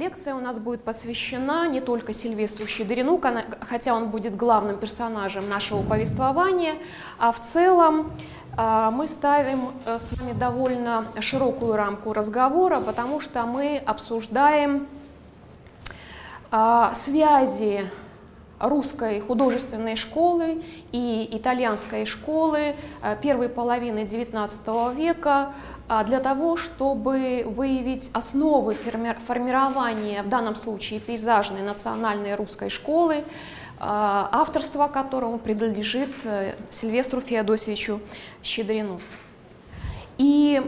Лекция у нас будет посвящена не только Сильвестру Щедрину, хотя он будет главным персонажем нашего повествования, а в целом а, мы ставим э, с вами довольно широкую рамку разговора, потому что мы обсуждаем а, связи русской художественной школы и итальянской школы э, первой половины XIX века а, для того, чтобы выявить основы формирования, в данном случае пейзажной национальной русской школы, а, авторство которому принадлежит э, Сильвестру Феодосевичу Щедрину. И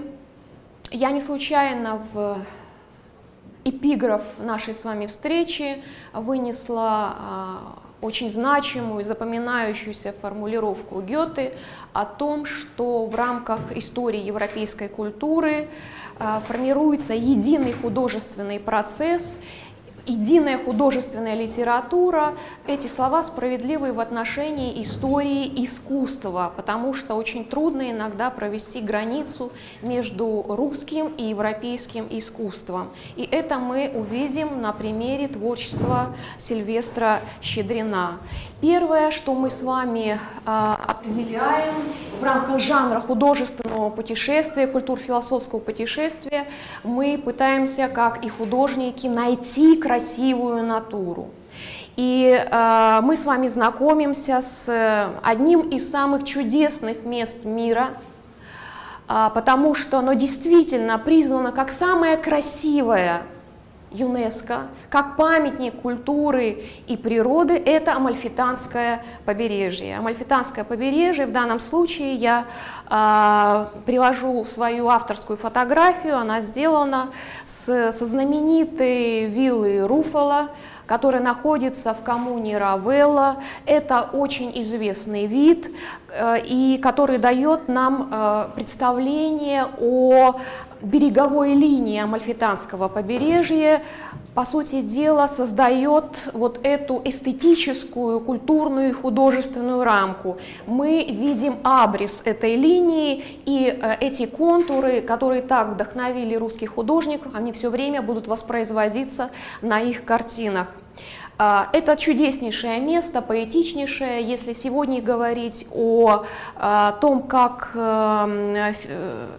я не случайно в эпиграф нашей с вами встречи вынесла а, очень значимую запоминающуюся формулировку Гёте о том, что в рамках истории европейской культуры а, формируется единый художественный процесс, единая художественная литература, эти слова справедливы в отношении истории искусства, потому что очень трудно иногда провести границу между русским и европейским искусством. И это мы увидим на примере творчества Сильвестра Щедрина. Первое, что мы с вами а, определяем в рамках жанра художественного путешествия, культур-философского путешествия, мы пытаемся, как и художники, найти красивую натуру. И э, мы с вами знакомимся с одним из самых чудесных мест мира, э, потому что оно действительно признано как самое красивое ЮНЕСКО как памятник культуры и природы – это Амальфитанское побережье. Амальфитанское побережье, в данном случае я э, привожу свою авторскую фотографию, она сделана с, со знаменитой виллы Руфала, которая находится в коммуне Равелла. Это очень известный вид, э, и который дает нам э, представление о береговой линии Амальфитанского побережья, по сути дела, создает вот эту эстетическую, культурную и художественную рамку. Мы видим абрис этой линии, и э, эти контуры, которые так вдохновили русских художников, они все время будут воспроизводиться на их картинах. А, это чудеснейшее место, поэтичнейшее, если сегодня говорить о, а, том, как эм, э,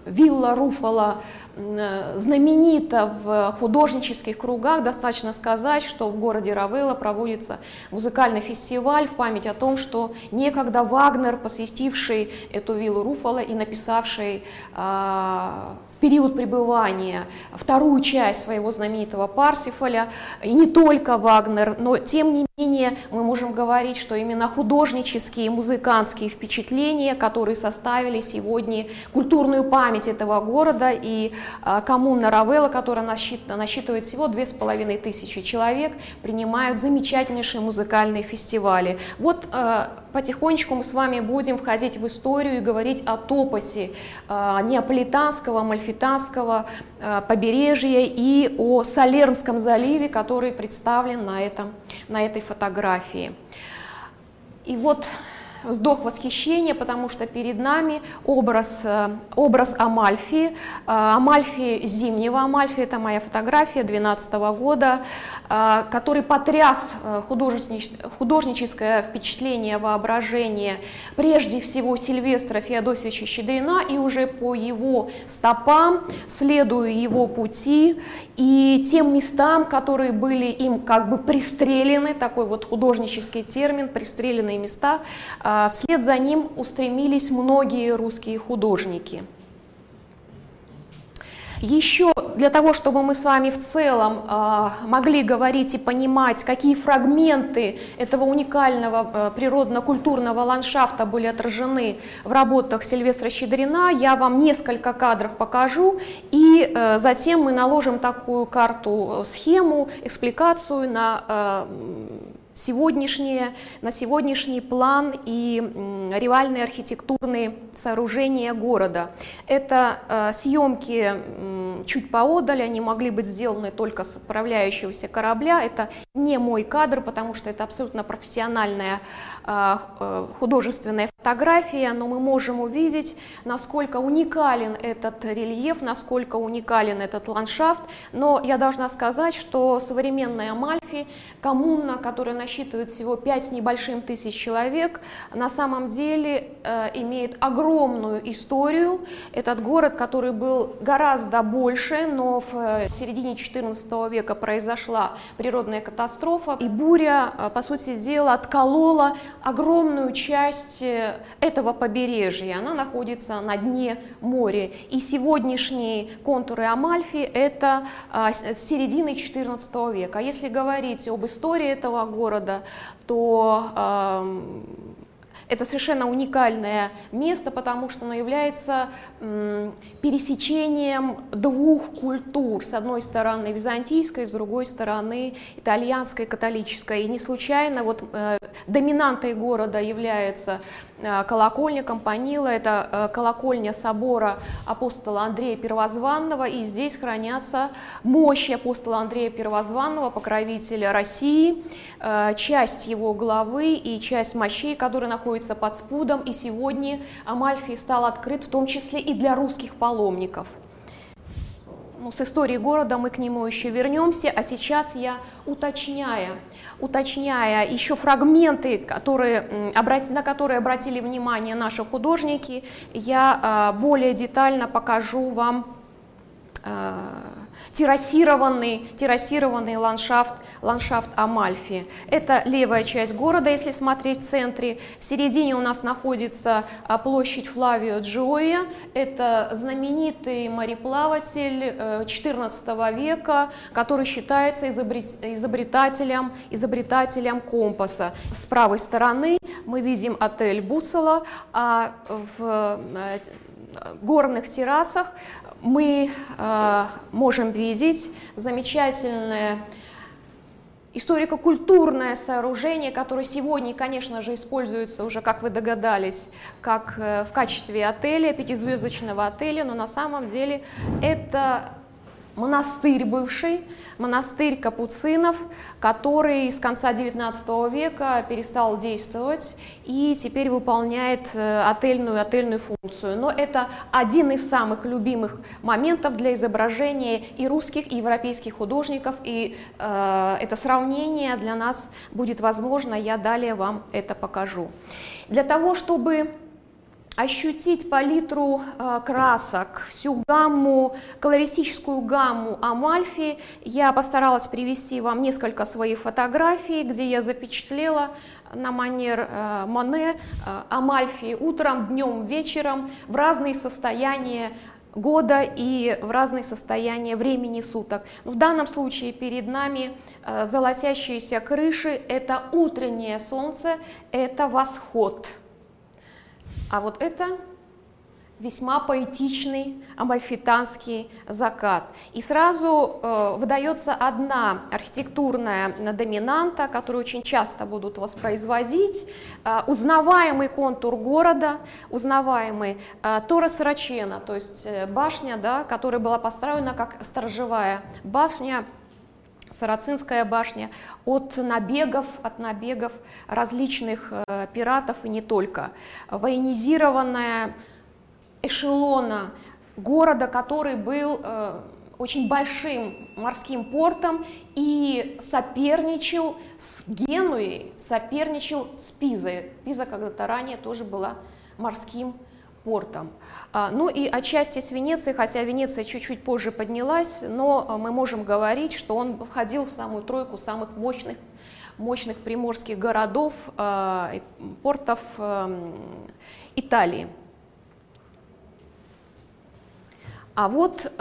вилла Руфала э, знаменита в художнических кругах, достаточно сказать, что в городе Равелла проводится музыкальный фестиваль в память о том, что некогда Вагнер, посетивший эту виллу Руфала и написавший а, период пребывания вторую часть своего знаменитого Парсифаля, и не только Вагнер, но тем не менее мы можем говорить, что именно художнические, музыкантские впечатления, которые составили сегодня культурную память этого города, и а, коммуна Равелла, которая насчитывает всего две с половиной тысячи человек, принимают заметнейшие музыкальные фестивали. Вот а, потихонечку мы с вами будем входить в историю и говорить о топосе а, неаполитанского, мальфитанского побережья и о Салернском заливе, который представлен на, этом, на этой фотографии. И вот вздох восхищения, потому что перед нами образ, э, образ Амальфи, э, Амальфи зимнего Амальфи, это моя фотография 2012 года, э, который потряс художническое впечатление, воображение прежде всего Сильвестра Феодосовича Щедрина, и уже по его стопам, следуя его пути и тем местам, которые были им как бы пристрелены, такой вот художнический термин, пристреленные места, вслед за ним устремились многие русские художники. Еще для того, чтобы мы с вами в целом э, могли говорить и понимать, какие фрагменты этого уникального э, природно-культурного ландшафта были отражены в работах Сильвестра Щедрина, я вам несколько кадров покажу, и затем мы наложим такую карту-схему, экспликацию на сегодняшние, на сегодняшний план и реальные архитектурные сооружения города. Это э, съемки чуть поодаль, они могли быть сделаны только с отправляющегося корабля. Это не мой кадр, потому что это абсолютно профессиональная художественная фотография, но мы можем увидеть, насколько уникален этот рельеф, насколько уникален этот ландшафт. Но я должна сказать, что современная Амальфи, коммуна, которая насчитывает всего 5 с небольшим тысяч человек, на самом деле э, имеет огромную историю. Этот город, который был гораздо больше, но в э, середине 14 века произошла природная катастрофа, и буря, э, по сути дела, отколола огромную часть э, этого побережья, она находится на дне моря. И сегодняшние контуры Амальфи – это а, с середины XIV века. Если говорить об истории этого города, то это совершенно уникальное место, потому что оно является пересечением двух культур. С одной стороны византийской, с другой стороны итальянской, католической. И не случайно вот э, доминантой города является Э, колокольня Компанила, это э, колокольня собора апостола Андрея Первозванного, и здесь хранятся мощи апостола Андрея Первозванного, покровителя России, часть его главы и часть мощей, которые находятся под спудом, и сегодня Амальфий стал открыт в том числе и для русских паломников. Ну, с историей города мы к нему еще вернемся, а сейчас я уточняя, уточняя еще фрагменты, которые, на которые обратили внимание наши художники, я а, более детально покажу вам а, террасированный, террасированный ландшафт, ландшафт Амальфи. Это левая часть города, если смотреть в центре. В середине у нас находится а, площадь Флавио Джоя. Это знаменитый мореплаватель XIV э, века, который считается изобретателем, изобретателем компаса. С правой стороны мы видим отель Бусала, а в э, горных террасах мы э, можем видеть замечательное историко-культурное сооружение, которое сегодня, конечно же, используется уже, как вы догадались, как э, в качестве отеля, пятизвездочного отеля, но на самом деле это монастырь бывший, монастырь капуцинов, который с конца XIX века перестал действовать и теперь выполняет э, отельную, отельную функцию. Но это один из самых любимых моментов для изображения и русских, и европейских художников, и э, это сравнение для нас будет возможно, я далее вам это покажу. Для того, чтобы ощутить палитру э, красок, всю гамму, колористическую гамму Амальфи, я постаралась привести вам несколько своих фотографий, где я запечатлела на манер э, Моне э, Амальфи утром, днем, вечером в разные состояния года и в разные состояния времени суток. В данном случае перед нами э, золотящиеся крыши – это утреннее солнце, это восход – а вот это весьма поэтичный амальфитанский закат. И сразу э, выдается одна архитектурная доминанта, которую очень часто будут воспроизводить, э, узнаваемый контур города, узнаваемый э, Тора Сарачена, то есть э, башня, да, которая была построена как сторожевая башня Сарацинская башня, от набегов, от набегов различных э, пиратов и не только. Военизированная эшелона города, который был э, очень большим морским портом и соперничал с Генуей, соперничал с Пизой. Пиза когда-то ранее тоже была морским портом. А, ну и отчасти с Венецией, хотя Венеция чуть-чуть позже поднялась, но а, мы можем говорить, что он входил в самую тройку самых мощных, мощных приморских городов, а, портов Италии. А вот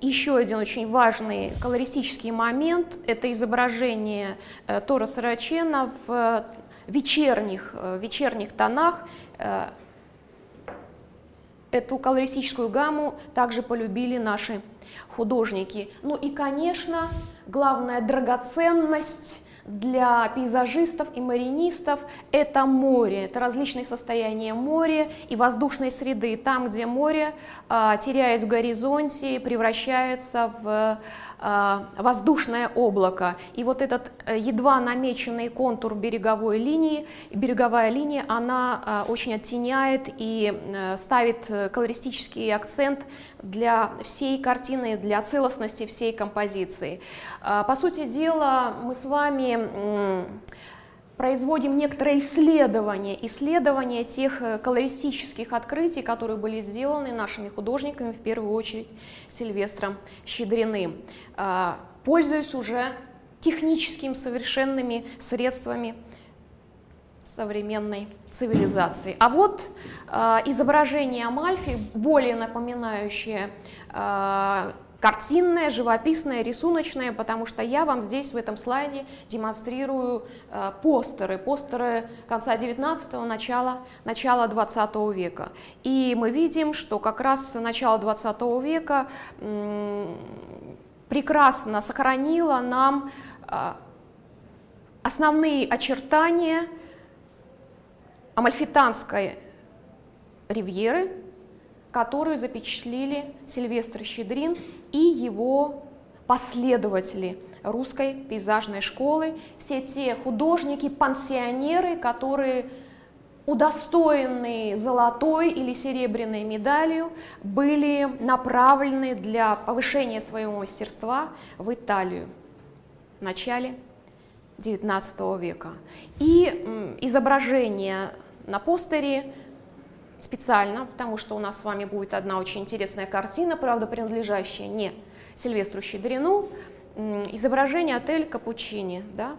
еще один очень важный колористический момент – это изображение э, Тора Сарачена в вечерних, э, вечерних тонах э, Эту колористическую гамму также полюбили наши художники. Ну и, конечно, главная драгоценность для пейзажистов и маринистов это море, это различные состояния моря и воздушной среды, там, где море, а, теряясь в горизонте, превращается в а, воздушное облако. И вот этот э, едва намеченный контур береговой линии, береговая линия, она а, очень оттеняет и э, ставит колористический акцент для всей картины, для целостности всей композиции. По сути дела, мы с вами производим некоторое исследование, исследование тех э, колористических открытий, которые были сделаны нашими художниками, в первую очередь Сильвестром Щедриным, а, пользуясь уже техническими совершенными средствами современной цивилизации. А вот э, изображение Амальфи, более напоминающее э, картинное, живописное, рисуночное, потому что я вам здесь в этом слайде демонстрирую э, постеры, постеры конца 19-го, начала, начала 20 века. И мы видим, что как раз начало 20 века м, прекрасно сохранило нам э, основные очертания амальфитанской ривьеры, которую запечатлели Сильвестр Щедрин и его последователи русской пейзажной школы, все те художники-пансионеры, которые удостоенные золотой или серебряной медалью, были направлены для повышения своего мастерства в Италию в начале XIX века. И изображение на постере специально, потому что у нас с вами будет одна очень интересная картина, правда, принадлежащая не Сильвестру Щедрину, изображение отель Капучини. Да?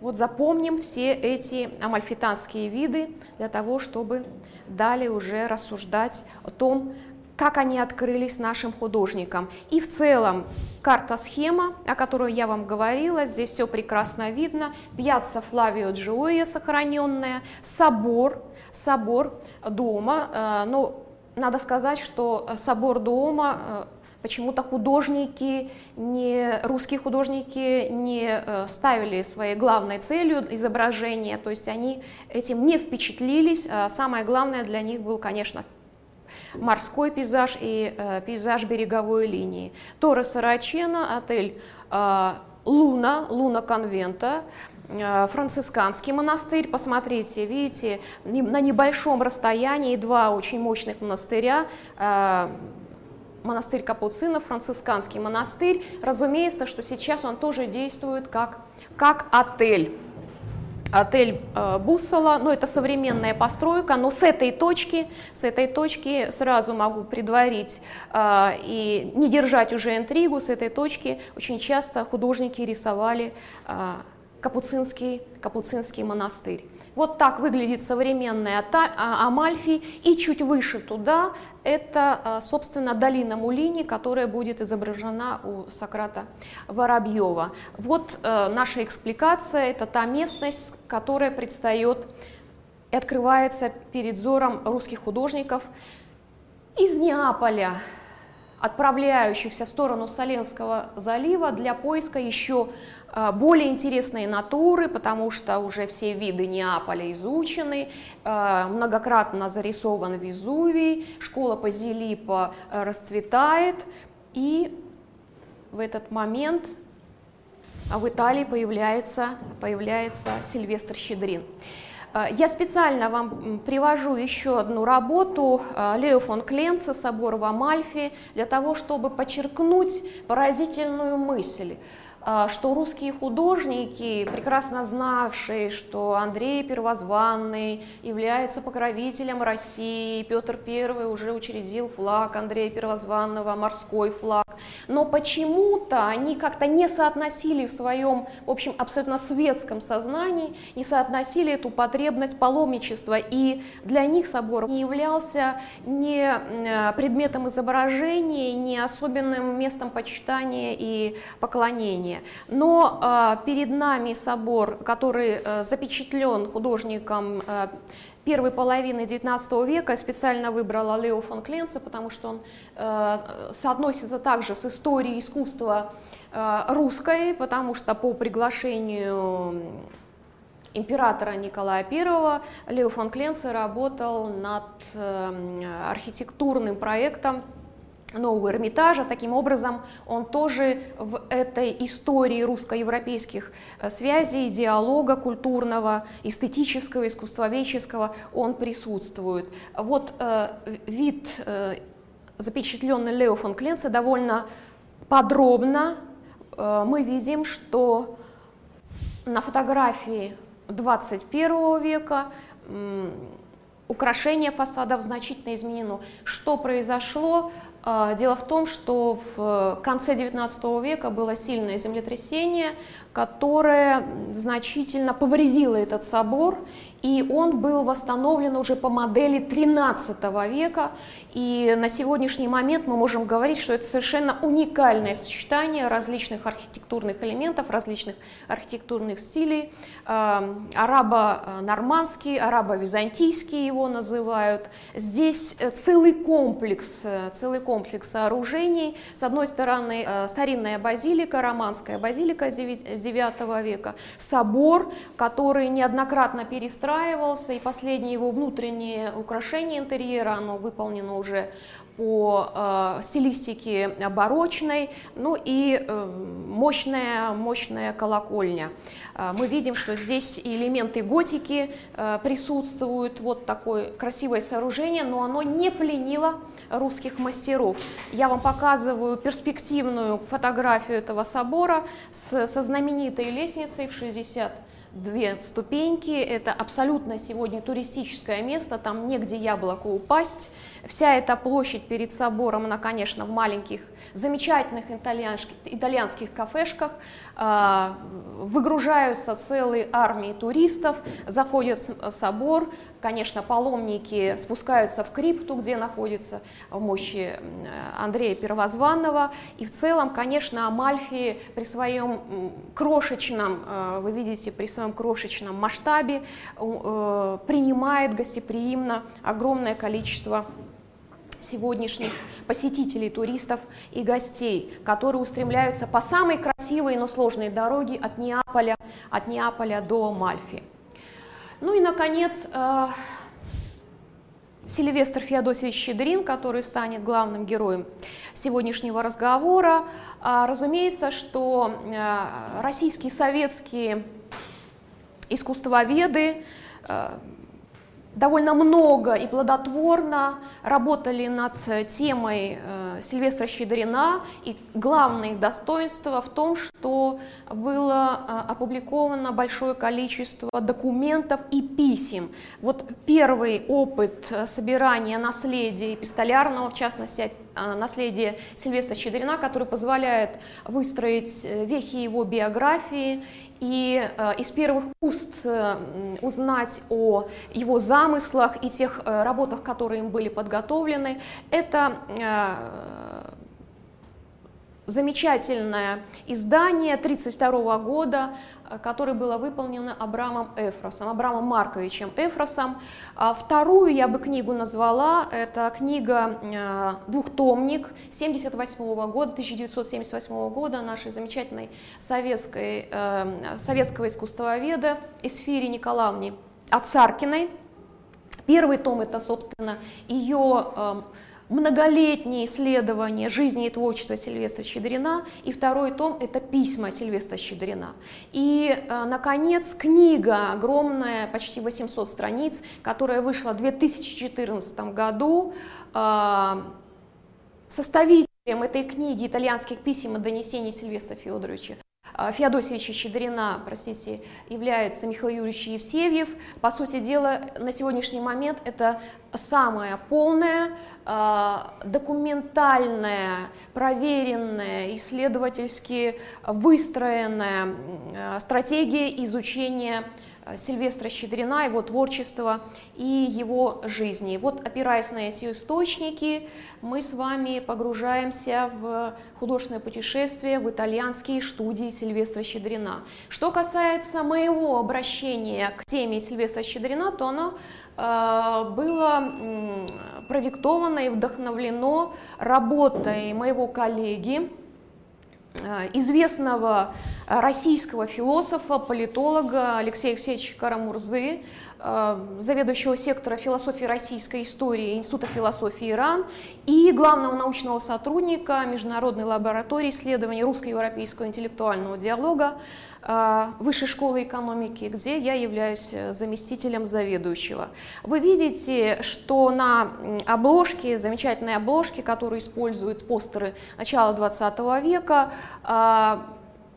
Вот запомним все эти амальфитанские виды для того, чтобы далее уже рассуждать о том, как они открылись нашим художникам. И в целом карта-схема, о которой я вам говорила, здесь все прекрасно видно. Пьяцца Флавио Джоя сохраненная, собор, собор дома. Э, но надо сказать, что собор дома э, почему-то художники, не, русские художники не э, ставили своей главной целью изображения, то есть они этим не впечатлились. Самое главное для них был, конечно, морской пейзаж и э, пейзаж береговой линии. Торре Сарачена, отель э, Луна, Луна конвента, э, францисканский монастырь, посмотрите, видите, на небольшом расстоянии два очень мощных монастыря, э, монастырь Капуцинов, францисканский монастырь. Разумеется, что сейчас он тоже действует как, как отель отель э, Буссола, ну это современная постройка, но с этой точки, с этой точки сразу могу предварить э, и не держать уже интригу, с этой точки очень часто художники рисовали э, Капуцинский, Капуцинский монастырь. Вот так выглядит современная а, Амальфи, и чуть выше туда это, а, собственно, долина Мулини, которая будет изображена у Сократа Воробьева. Вот э, наша экспликация, это та местность, которая предстает и открывается перед взором русских художников из Неаполя, отправляющихся в сторону Соленского залива для поиска еще а, более интересные натуры, потому что уже все виды Неаполя изучены, а, многократно зарисован Везувий, школа Пазилипа а, расцветает, и в этот момент в Италии появляется, появляется Сильвестр Щедрин. Э, я специально вам привожу еще одну работу э, Лео фон Кленца «Собор в Амальфи» для того, чтобы подчеркнуть поразительную мысль. А, что русские художники, прекрасно знавшие, что Андрей Первозванный является покровителем России, Петр I уже учредил флаг Андрея Первозванного, морской флаг, но почему-то они как-то не соотносили в своем, в общем, абсолютно светском сознании, не соотносили эту потребность паломничества, и для них собор не являлся ни э, предметом изображения, ни особенным местом почитания и поклонения зрения. Но э, перед нами собор, который э, запечатлен художником э, первой половины XIX века. специально выбрала Лео фон Кленца, потому что он э, соотносится также с историей искусства русской, потому что по приглашению императора Николая I Лео фон Кленце работал над э, архитектурным проектом нового Эрмитажа. Таким образом, он тоже в этой истории русско-европейских э, связей, диалога культурного, эстетического, искусствоведческого, он присутствует. Вот э, вид, э, запечатленный Лео фон Кленце, довольно подробно э, мы видим, что на фотографии 21 века украшение фасадов значительно изменено. Что произошло? А, дело в том, что в конце XIX века было сильное землетрясение, которое значительно повредило этот собор, и он был восстановлен уже по модели XIII века, и на сегодняшний момент мы можем говорить, что это совершенно уникальное сочетание различных архитектурных элементов, различных архитектурных стилей, а, арабо-нормандский, арабо-византийский его называют. Здесь э, целый комплекс, э, целый комплекс сооружений. С одной стороны, э, старинная базилика, романская базилика IX века, собор, который неоднократно перестраивался, и последнее его внутреннее украшение интерьера, оно выполнено уже по э, стилистике барочной, ну и э, мощная, мощная колокольня. Э, мы видим, что здесь элементы готики э, присутствуют, вот такое красивое сооружение, но оно не пленило русских мастеров. Я вам показываю перспективную фотографию этого собора с, со знаменитой лестницей в 60 две ступеньки. Это абсолютно сегодня туристическое место, там негде яблоку упасть. Вся эта площадь перед собором, она, конечно, в маленьких, замечательных итальянских, кафешках. Э, выгружаются целые армии туристов, заходят в собор. Конечно, паломники спускаются в крипту, где находится мощи Андрея Первозванного. И в целом, конечно, Амальфи при своем крошечном, э, вы видите, при своем крошечном масштабе э, принимает гостеприимно огромное количество сегодняшних посетителей, туристов и гостей, которые устремляются по самой красивой, но сложной дороге от Неаполя, от Неаполя до Мальфи. Ну и, наконец, э, Сильвестр Феодосевич Щедрин, который станет главным героем сегодняшнего разговора. А, разумеется, что э, российские советские искусствоведы э, довольно много и плодотворно работали над темой э, Сильвестра Щедрина, и главное достоинство в том, что было э, опубликовано большое количество документов и писем. Вот первый опыт э, собирания наследия эпистолярного, в частности, наследия Сильвестра Щедрина, который позволяет выстроить вехи его биографии и э, из первых уст э, узнать о его замыслах и тех э, работах, которые им были подготовлены, это замечательное издание 1932 года, э, которое было выполнено Абрамом Эфросом, Абрамом Марковичем Эфросом. А вторую я бы книгу назвала, это книга э, двухтомник 78 года, 1978 года нашей замечательной советской, э, советского искусствоведа Эсфири Николаевны Ацаркиной. Первый том это, собственно, ее многолетние исследования жизни и творчества Сильвестра Щедрина, и второй том – это письма Сильвестра Щедрина. И, э, наконец, книга огромная, почти 800 страниц, которая вышла в 2014 году, э, составителем этой книги итальянских писем и донесений Сильвестра Федоровича Феодосевича Щедрина, простите, является Михаил Юрьевич Евсевьев. По сути дела, на сегодняшний момент это самая полная, а, документальная, проверенная, исследовательски выстроенная а, стратегия изучения Сильвестра Щедрина, его творчества и его жизни. Вот опираясь на эти источники, мы с вами погружаемся в художественное путешествие в итальянские студии Сильвестра Щедрина. Что касается моего обращения к теме Сильвестра Щедрина, то оно э, было э, продиктовано и вдохновлено работой моего коллеги, Э, известного российского философа, политолога Алексея Алексеевича Карамурзы, э, заведующего сектора философии российской истории Института философии Иран и главного научного сотрудника Международной лаборатории исследований русско-европейского интеллектуального диалога Высшей школы экономики, где я являюсь э, заместителем заведующего. Вы видите, что на обложке, замечательной обложке, которую используют постеры начала 20 века, а,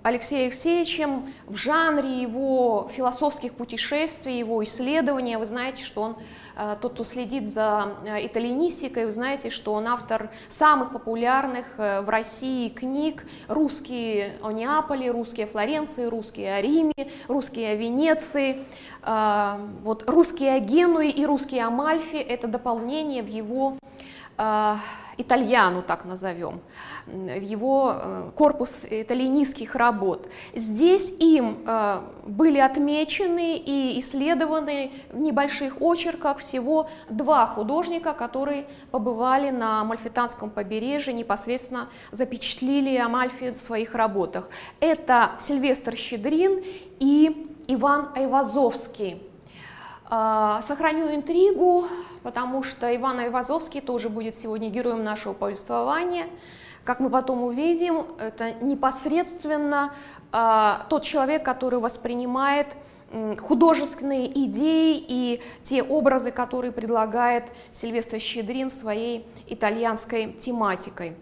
Алексеем Алексеевичем в жанре его философских путешествий, его исследования. Вы знаете, что он, э, тот, кто следит за э, итальянистикой, вы знаете, что он автор самых популярных э, в России книг «Русские о Неаполе», «Русские о Флоренции», «Русские о Риме», «Русские о Венеции». Вот «Русские о Генуе» и «Русские о Мальфе» — это дополнение в его итальяну, так назовем, его э, корпус итальянистских работ. Здесь им э, были отмечены и исследованы в небольших очерках всего два художника, которые побывали на Мальфитанском побережье, непосредственно запечатлили Амальфи в своих работах. Это Сильвестр Щедрин и Иван Айвазовский. А, сохраню интригу, потому что Иван Айвазовский тоже будет сегодня героем нашего повествования. Как мы потом увидим, это непосредственно э, тот человек, который воспринимает э, художественные идеи и те образы, которые предлагает Сильвестр Щедрин своей итальянской тематикой.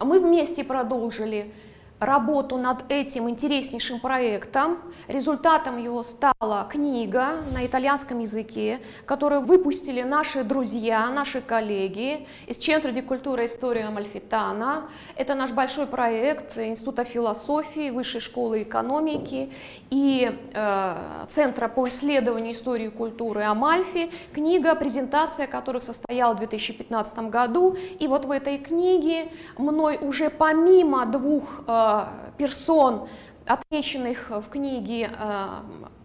Мы вместе продолжили работу над этим интереснейшим проектом. Результатом его стала книга на итальянском языке, которую выпустили наши друзья, наши коллеги из Центра ди культура история Мальфитана. Это наш большой проект Института философии, Высшей школы экономики и э, Центра по исследованию истории и культуры Амальфи. Книга, презентация которых состояла в 2015 году. И вот в этой книге мной уже помимо двух э, персон, отмеченных в книге, э,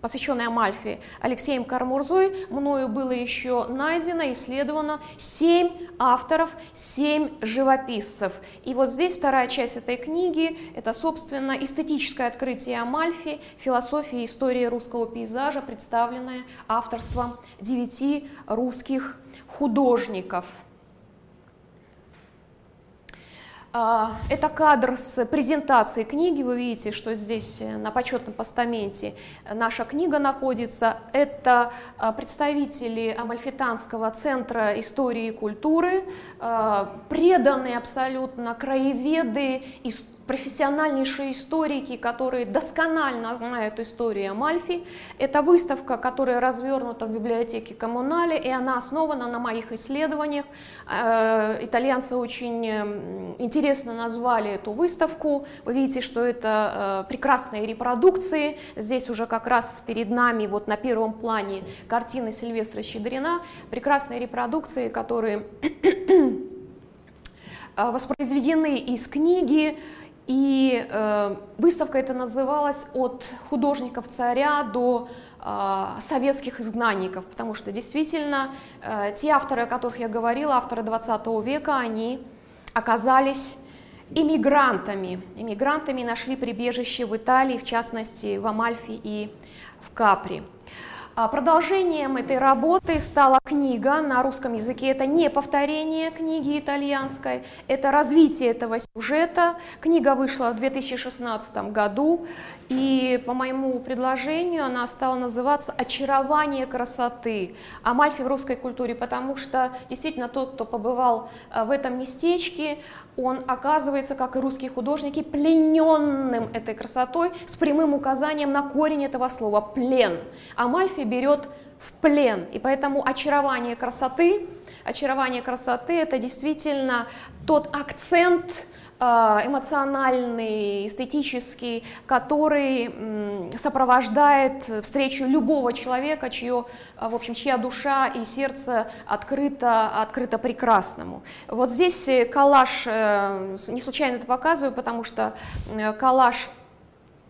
посвященной Амальфи Алексеем Кармурзой, мною было еще найдено, исследовано семь авторов, семь живописцев. И вот здесь вторая часть этой книги – это, собственно, эстетическое открытие Амальфи, философия и история русского пейзажа, представленная авторством девяти русских художников – а, это кадр с презентацией книги. Вы видите, что здесь э, на почетном постаменте наша книга находится. Это а, представители Амальфитанского центра истории и культуры, а, преданные абсолютно краеведы, истории профессиональнейшие историки, которые досконально знают историю Амальфи. Это выставка, которая развернута в библиотеке Коммунале, и она основана на моих исследованиях. Э, итальянцы очень интересно назвали эту выставку. Вы видите, что это э, прекрасные репродукции. Здесь уже как раз перед нами вот на первом плане картины Сильвестра Щедрина. Прекрасные репродукции, которые воспроизведены из книги и э, выставка эта называлась «От художников царя до э, советских изгнанников», потому что действительно э, те авторы, о которых я говорила, авторы 20 века, они оказались иммигрантами. Иммигрантами нашли прибежище в Италии, в частности в Амальфи и в Капри. А продолжением этой работы стала книга на русском языке. Это не повторение книги итальянской, это развитие этого сюжета. Книга вышла в 2016 году, и по моему предложению она стала называться «Очарование красоты» Амальфи в русской культуре, потому что действительно тот, кто побывал э, в этом местечке, он оказывается, как и русские художники, плененным этой красотой с прямым указанием на корень этого слова «плен». Амальфи берет в плен. И поэтому очарование красоты, очарование красоты – это действительно тот акцент, эмоциональный, эстетический, который сопровождает встречу любого человека, чье, а, в общем, чья душа и сердце открыто, открыто прекрасному. Вот здесь э, коллаж, э, не случайно это показываю, потому что э, коллаж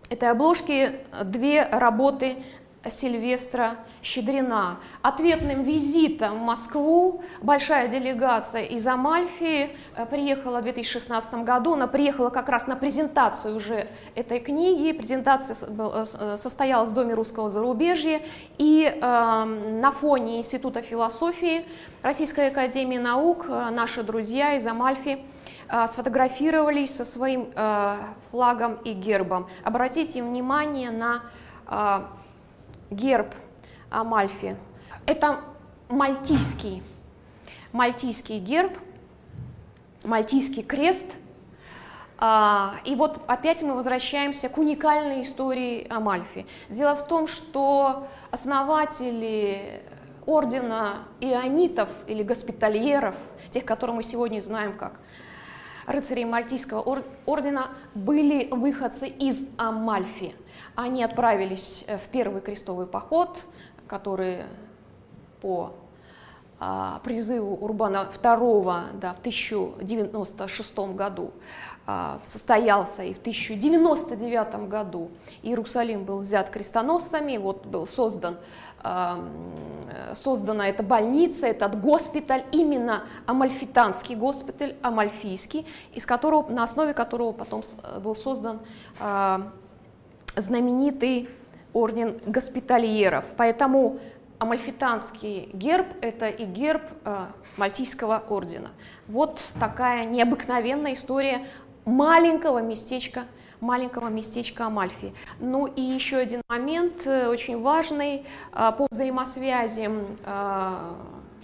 этой обложки две работы Сильвестра Щедрина. Ответным визитом в Москву большая делегация из Амальфи э, приехала в 2016 году. Она приехала как раз на презентацию уже этой книги. Презентация э, состоялась в Доме русского зарубежья. И э, на фоне Института философии Российской академии наук э, наши друзья из Амальфи сфотографировались со своим флагом и гербом. Обратите внимание на герб Амальфи. Это мальтийский, мальтийский герб, мальтийский крест. А, и вот опять мы возвращаемся к уникальной истории Амальфи. Дело в том, что основатели ордена ионитов или госпитальеров, тех, которые мы сегодня знаем как рыцарей Мальтийского ордена были выходцы из Амальфи. Они отправились э, в первый крестовый поход, который по а, призыву Урбана II да, в 1096 году а, состоялся, и в 1099 году Иерусалим был взят крестоносцами, вот был создан, создана эта больница, этот госпиталь, именно Амальфитанский госпиталь, Амальфийский, из которого, на основе которого потом был создан знаменитый орден госпитальеров. Поэтому Амальфитанский герб – это и герб э, Мальтийского ордена. Вот такая необыкновенная история маленького местечка, маленького местечка Амальфи. Ну и еще один момент э, очень важный э, по взаимосвязям э,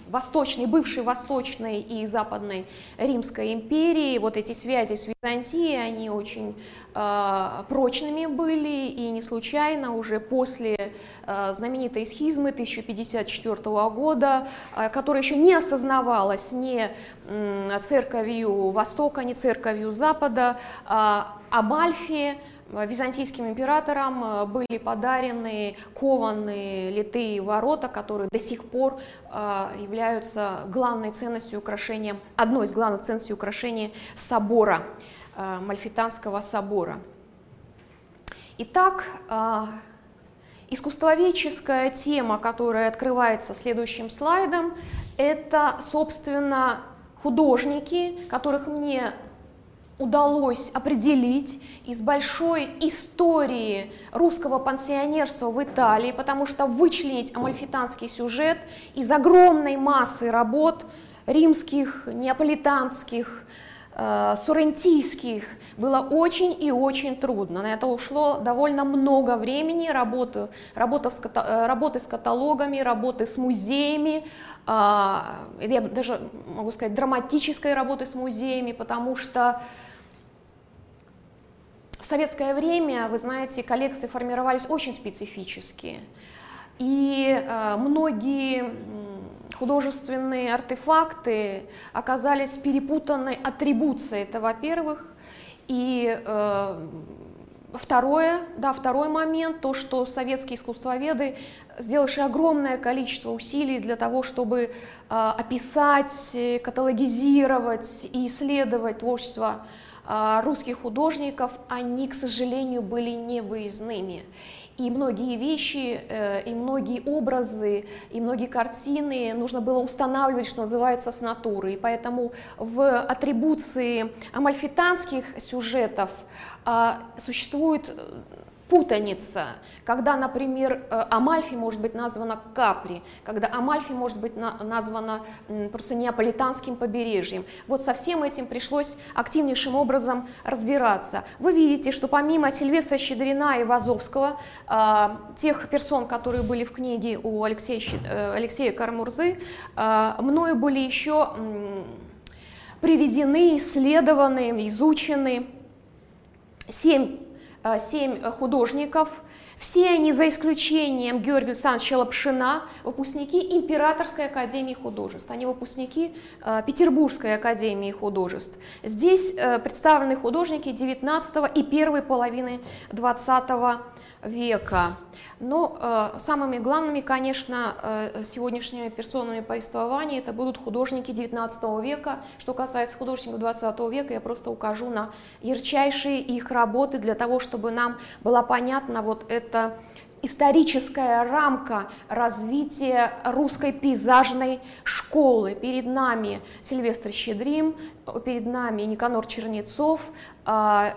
восточной, бывшей восточной и западной Римской империи, вот эти связи с Византией, они очень э, прочными были, и не случайно уже после э, знаменитой схизмы 1054 года, э, которая еще не осознавалась ни э, церковью Востока, ни церковью Запада, э, Амальфи, византийским императорам э, были подарены кованые литые ворота, которые до сих пор э, являются главной ценностью украшения, одной из главных ценностей украшения собора, э, Мальфитанского собора. Итак, искусствоведческая тема, которая открывается следующим слайдом, это, собственно, художники, которых мне удалось определить из большой истории русского пансионерства в Италии, потому что вычленить амальфитанский сюжет из огромной массы работ римских, неаполитанских, э, суррентийских было очень и очень трудно. На это ушло довольно много времени, работы, работы, с, э, работы с каталогами, работы с музеями, э, я даже могу сказать драматической работы с музеями, потому что в советское время, вы знаете, коллекции формировались очень специфические. И э, многие художественные артефакты оказались перепутанной атрибуцией. Это, во-первых. И э, второе, да, второй момент, то, что советские искусствоведы, сделавшие огромное количество усилий для того, чтобы э, описать, каталогизировать и исследовать творчество русских художников, они, к сожалению, были невыездными. И многие вещи, э, и многие образы, и многие картины нужно было устанавливать, что называется, с натуры. И поэтому в атрибуции амальфитанских сюжетов а, существует путаница, когда, например, э, Амальфи может быть названа Капри, когда Амальфи может быть названа просто неаполитанским побережьем. Вот со всем этим пришлось активнейшим образом разбираться. Вы видите, что помимо Сильвестра Щедрина и Вазовского, э, тех персон, которые были в книге у Алексея, э, Алексея Кармурзы, мною были еще приведены, исследованы, изучены семь Семь художников, Все они, за исключением Георгия Александровича Лапшина, выпускники Императорской академии художеств. Они выпускники э, Петербургской академии художеств. Здесь э, представлены художники 19 и первой половины 20 века. Но э, самыми главными, конечно, э, сегодняшними персонами повествования это будут художники 19 века. Что касается художников 20 века, я просто укажу на ярчайшие их работы для того, чтобы нам была понятна вот эта историческая рамка развития русской пейзажной школы. Перед нами Сильвестр Щедрим, перед нами Никанор Чернецов, э,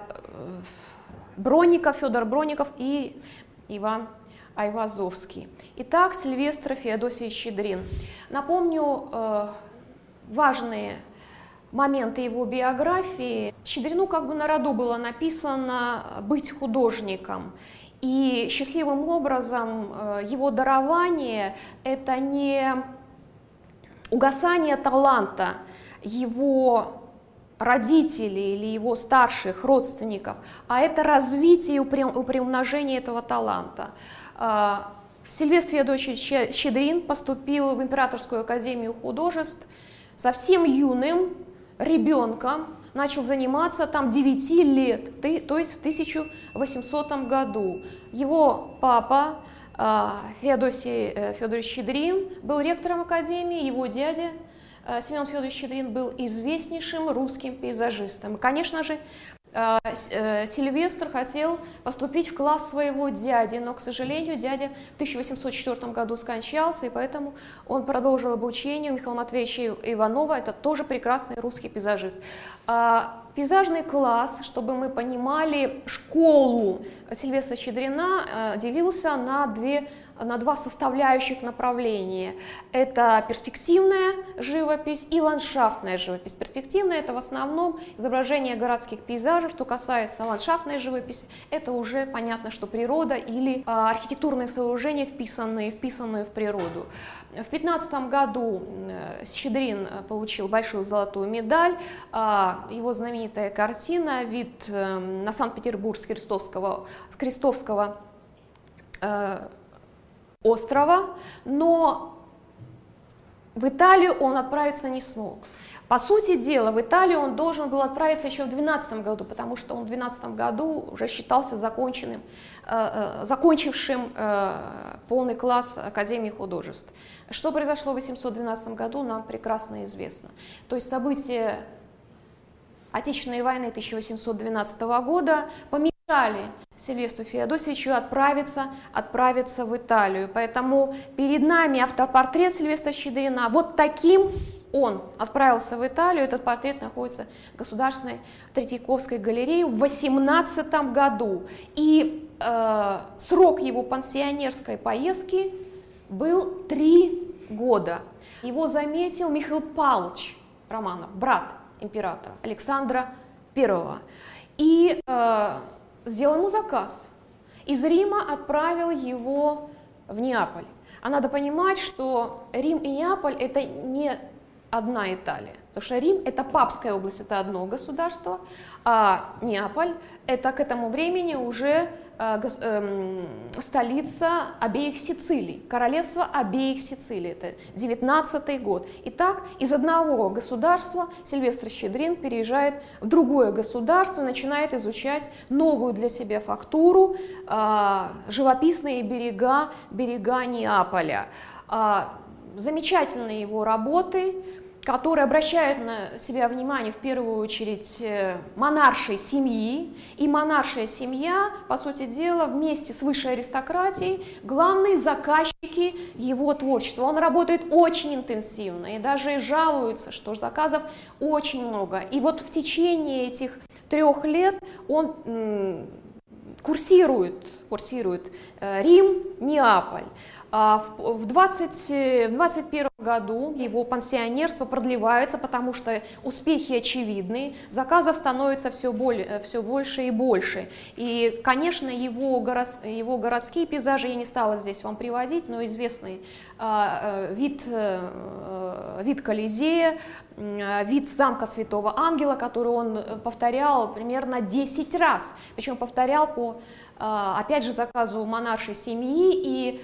Бронников, Федор Бронников и Иван Айвазовский. Итак, Сильвестр Феодосий Щедрин. Напомню э, важные моменты его биографии. Щедрину как бы на роду было написано быть художником. И счастливым образом э, его дарование – это не угасание таланта, его родителей или его старших родственников, а это развитие и приумножение этого таланта. А, Сильвестр Феодосович Щедрин поступил в Императорскую академию художеств совсем юным ребенком, начал заниматься там 9 лет, то есть в 1800 году. Его папа а, Феодосий э, Федорович Щедрин был ректором академии, его дядя Э, Семен Федорович Щедрин был известнейшим русским пейзажистом. Конечно же, Сильвестр хотел поступить в класс своего дяди, но, к сожалению, дядя в 1804 году скончался, и поэтому он продолжил обучение у Михаила Матвеевича Иванова, это тоже прекрасный русский пейзажист. А, пейзажный класс, чтобы мы понимали, школу Сильвестра Щедрина делился на две на два составляющих направления. Это перспективная живопись и ландшафтная живопись. Перспективная – это в основном изображение городских пейзажей. Что касается ландшафтной живописи, это уже понятно, что природа или а, архитектурные сооружения, вписанные, вписанные в природу. В 15 году Щедрин получил большую золотую медаль. А, его знаменитая картина «Вид эм, на Санкт-Петербург с Крестовского, с Крестовского э, острова, но в Италию он отправиться не смог. По сути дела, в Италию он должен был отправиться еще в 2012 году, потому что он в 2012 году уже считался законченным, э, э, закончившим э, полный класс Академии художеств. Что произошло в 812 году, нам прекрасно известно. То есть события Отечественной войны 1812 года помешали Сильвестру Феодосевичу отправиться, отправиться в Италию. Поэтому перед нами автопортрет Сильвестра Щедрина. Вот таким он отправился в Италию. Этот портрет находится в Государственной Третьяковской галерее в 18 году. И э, срок его пансионерской поездки был три года. Его заметил Михаил Павлович Романов, брат императора Александра I. И э, сделал ему заказ. Из Рима отправил его в Неаполь. А надо понимать, что Рим и Неаполь – это не одна Италия. Потому что Рим – это папская область, это одно государство, а Неаполь – это к этому времени уже э, э, столица обеих Сицилий, королевство обеих Сицилий, это 19 год. Итак, из одного государства Сильвестр Щедрин переезжает в другое государство, начинает изучать новую для себя фактуру, э, живописные берега, берега Неаполя. Э, замечательные его работы, которые обращают на себя внимание в первую очередь э, монаршей семьи. И монаршая семья, по сути дела, вместе с высшей аристократией главные заказчики его творчества. Он работает очень интенсивно и даже жалуется, что заказов очень много. И вот в течение этих трех лет он курсирует, курсирует э, Рим, Неаполь. А в 2021 году его пансионерство продлевается, потому что успехи очевидны, заказов становится все, более, все больше и больше. И, конечно, его, город, его городские пейзажи я не стала здесь вам приводить, но известный а, э, вид, э, вид Колизея, вид замка Святого Ангела, который он повторял примерно 10 раз, причем повторял по опять же, заказу монаршей семьи и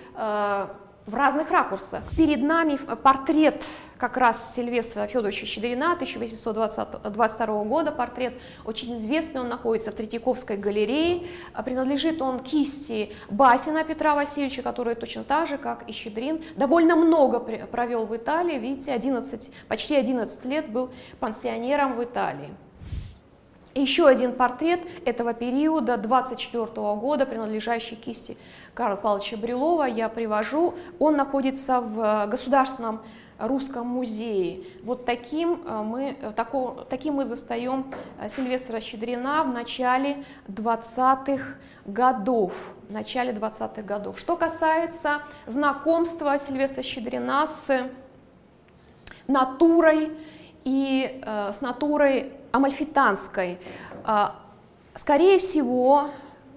в разных ракурсах. Перед нами портрет как раз Сильвестра Федоровича Щедрина 1822 года, портрет очень известный, он находится в Третьяковской галерее, а, принадлежит он кисти Басина Петра Васильевича, который точно так же, как и Щедрин, довольно много провел в Италии, видите, 11, почти 11 лет был пансионером в Италии. Еще один портрет этого периода, 24 года, принадлежащий кисти Карла Павловича Брилова, я привожу. Он находится в Государственном русском музее. Вот таким э, мы, э, тако, таким мы застаем э, Сильвестра Щедрина в начале 20-х годов. В начале 20-х годов. Что касается знакомства Сильвестра Щедрина с натурой и э, с натурой амальфитанской. А, скорее всего,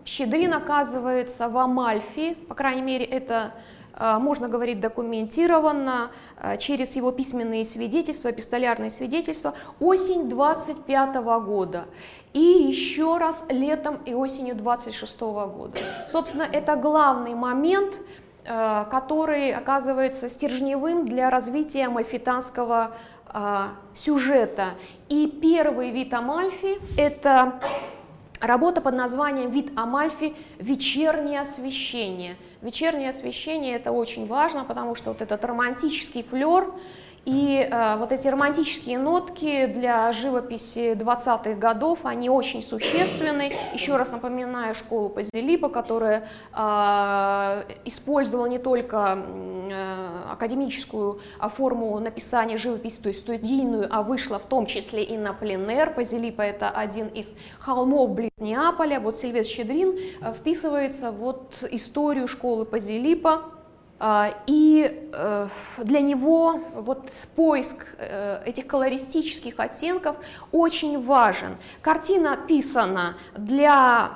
Щедрин оказывается в Амальфи, по крайней мере, это а, можно говорить документированно, а, через его письменные свидетельства, эпистолярные свидетельства, осень 25 года и еще раз летом и осенью 26 года. Собственно, это главный момент, который оказывается стержневым для развития амальфитанского а, сюжета. И первый вид Амальфи – это работа под названием «Вид Амальфи. Вечернее освещение». Вечернее освещение – это очень важно, потому что вот этот романтический флер – и э, вот эти романтические нотки для живописи 20-х годов, они очень существенны. Еще раз напоминаю школу Пазилипа, которая э, использовала не только э, академическую а, форму написания живописи, то есть студийную, а вышла в том числе и на пленер. Пазилипа – это один из холмов близ Неаполя. Вот Сильвестр Щедрин э, вписывается вот историю школы Пазилипа, и э, для него вот поиск э, этих колористических оттенков очень важен. Картина писана для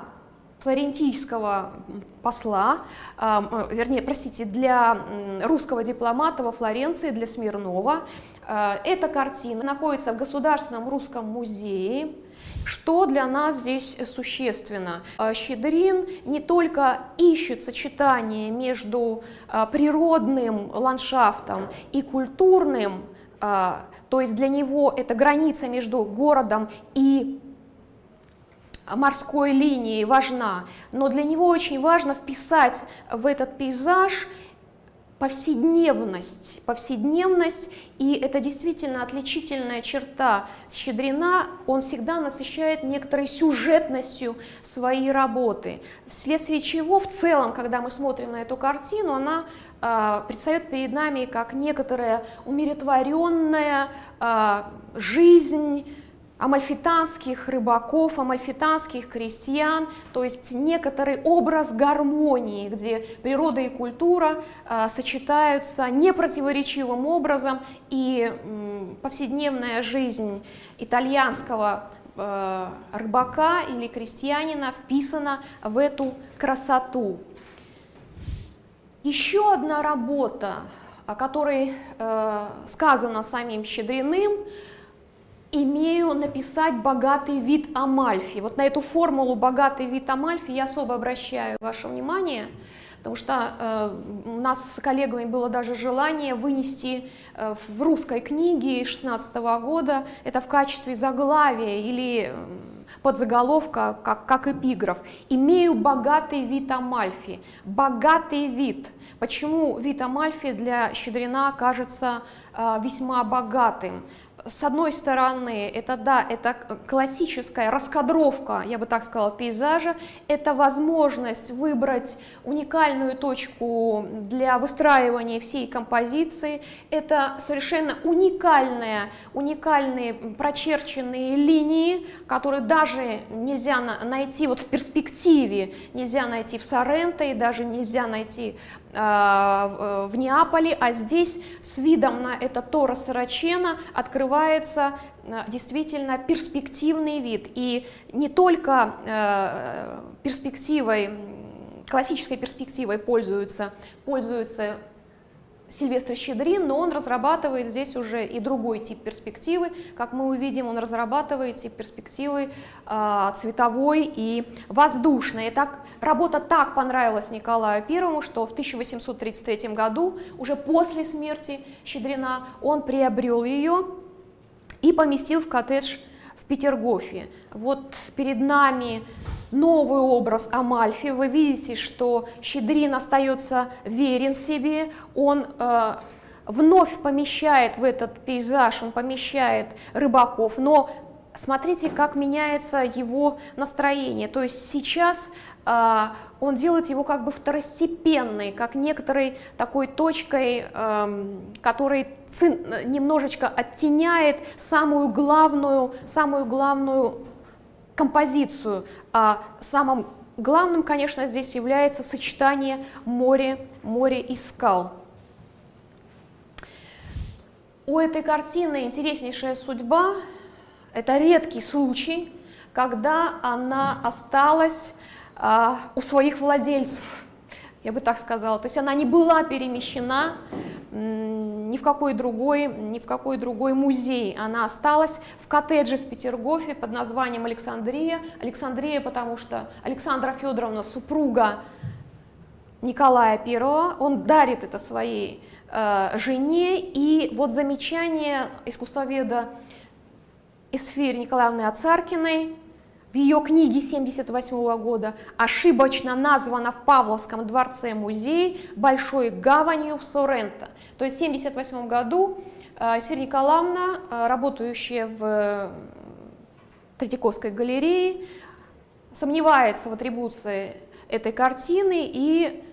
флорентийского посла, а, вернее, простите, для русского дипломата во Флоренции, для Смирнова. А, эта картина находится в Государственном русском музее что для нас здесь существенно? А, Щедрин не только ищет сочетание между а, природным ландшафтом и культурным, а, то есть для него это граница между городом и морской линией важна, но для него очень важно вписать в этот пейзаж повседневность, повседневность, и это действительно отличительная черта. Щедрина, он всегда насыщает некоторой сюжетностью своей работы, вследствие чего в целом, когда мы смотрим на эту картину, она э, предстает перед нами как некоторая умиротворенная э, жизнь, амальфитанских рыбаков, амальфитанских крестьян, то есть некоторый образ гармонии, где природа и культура э, сочетаются непротиворечивым образом, и э, повседневная жизнь итальянского э, рыбака или крестьянина вписана в эту красоту. Еще одна работа, о которой э, сказано самим Щедриным, имею написать богатый вид Амальфи. Вот на эту формулу богатый вид Амальфи я особо обращаю ваше внимание, потому что э, у нас с коллегами было даже желание вынести э, в русской книге 16 года это в качестве заглавия или подзаголовка, как, как эпиграф. «Имею богатый вид Амальфи». Богатый вид. Почему вид Амальфи для Щедрина кажется э, весьма богатым? С одной стороны, это да, это классическая раскадровка, я бы так сказала, пейзажа, это возможность выбрать уникальную точку для выстраивания всей композиции, это совершенно уникальные, уникальные прочерченные линии, которые даже нельзя найти вот в перспективе, нельзя найти в Соренто и даже нельзя найти в Неаполе, а здесь с видом на это Тора Сарачена открывается э, действительно перспективный вид. И не только э, перспективой, классической перспективой пользуются, пользуются Сильвестр Щедрин, но он разрабатывает здесь уже и другой тип перспективы. Как мы увидим, он разрабатывает тип перспективы э, цветовой и воздушной. И так, работа так понравилась Николаю Первому, что в 1833 году, уже после смерти Щедрина, он приобрел ее и поместил в коттедж в Петергофе. Вот перед нами новый образ Амальфи. Вы видите, что Щедрин остается верен себе, он э, вновь помещает в этот пейзаж, он помещает рыбаков, но смотрите, как меняется его настроение. То есть сейчас э, он делает его как бы второстепенной, как некоторой такой точкой, э, которой немножечко оттеняет самую главную, самую главную композицию. А самым главным, конечно, здесь является сочетание море, море и скал. У этой картины интереснейшая судьба. Это редкий случай, когда она осталась а, у своих владельцев, я бы так сказала. То есть она не была перемещена ни в какой другой, ни в какой другой музей. Она осталась в коттедже в Петергофе под названием Александрия. Александрия, потому что Александра Федоровна, супруга Николая I, он дарит это своей э, жене. И вот замечание искусствоведа Эсфирь Николаевны Ацаркиной, в ее книге 1978 года ошибочно названа в Павловском дворце музей Большой гаванью в Соренто. То есть в 1978 году э, Сфера Николаевна, э, работающая в Третьяковской галерее, сомневается в атрибуции этой картины и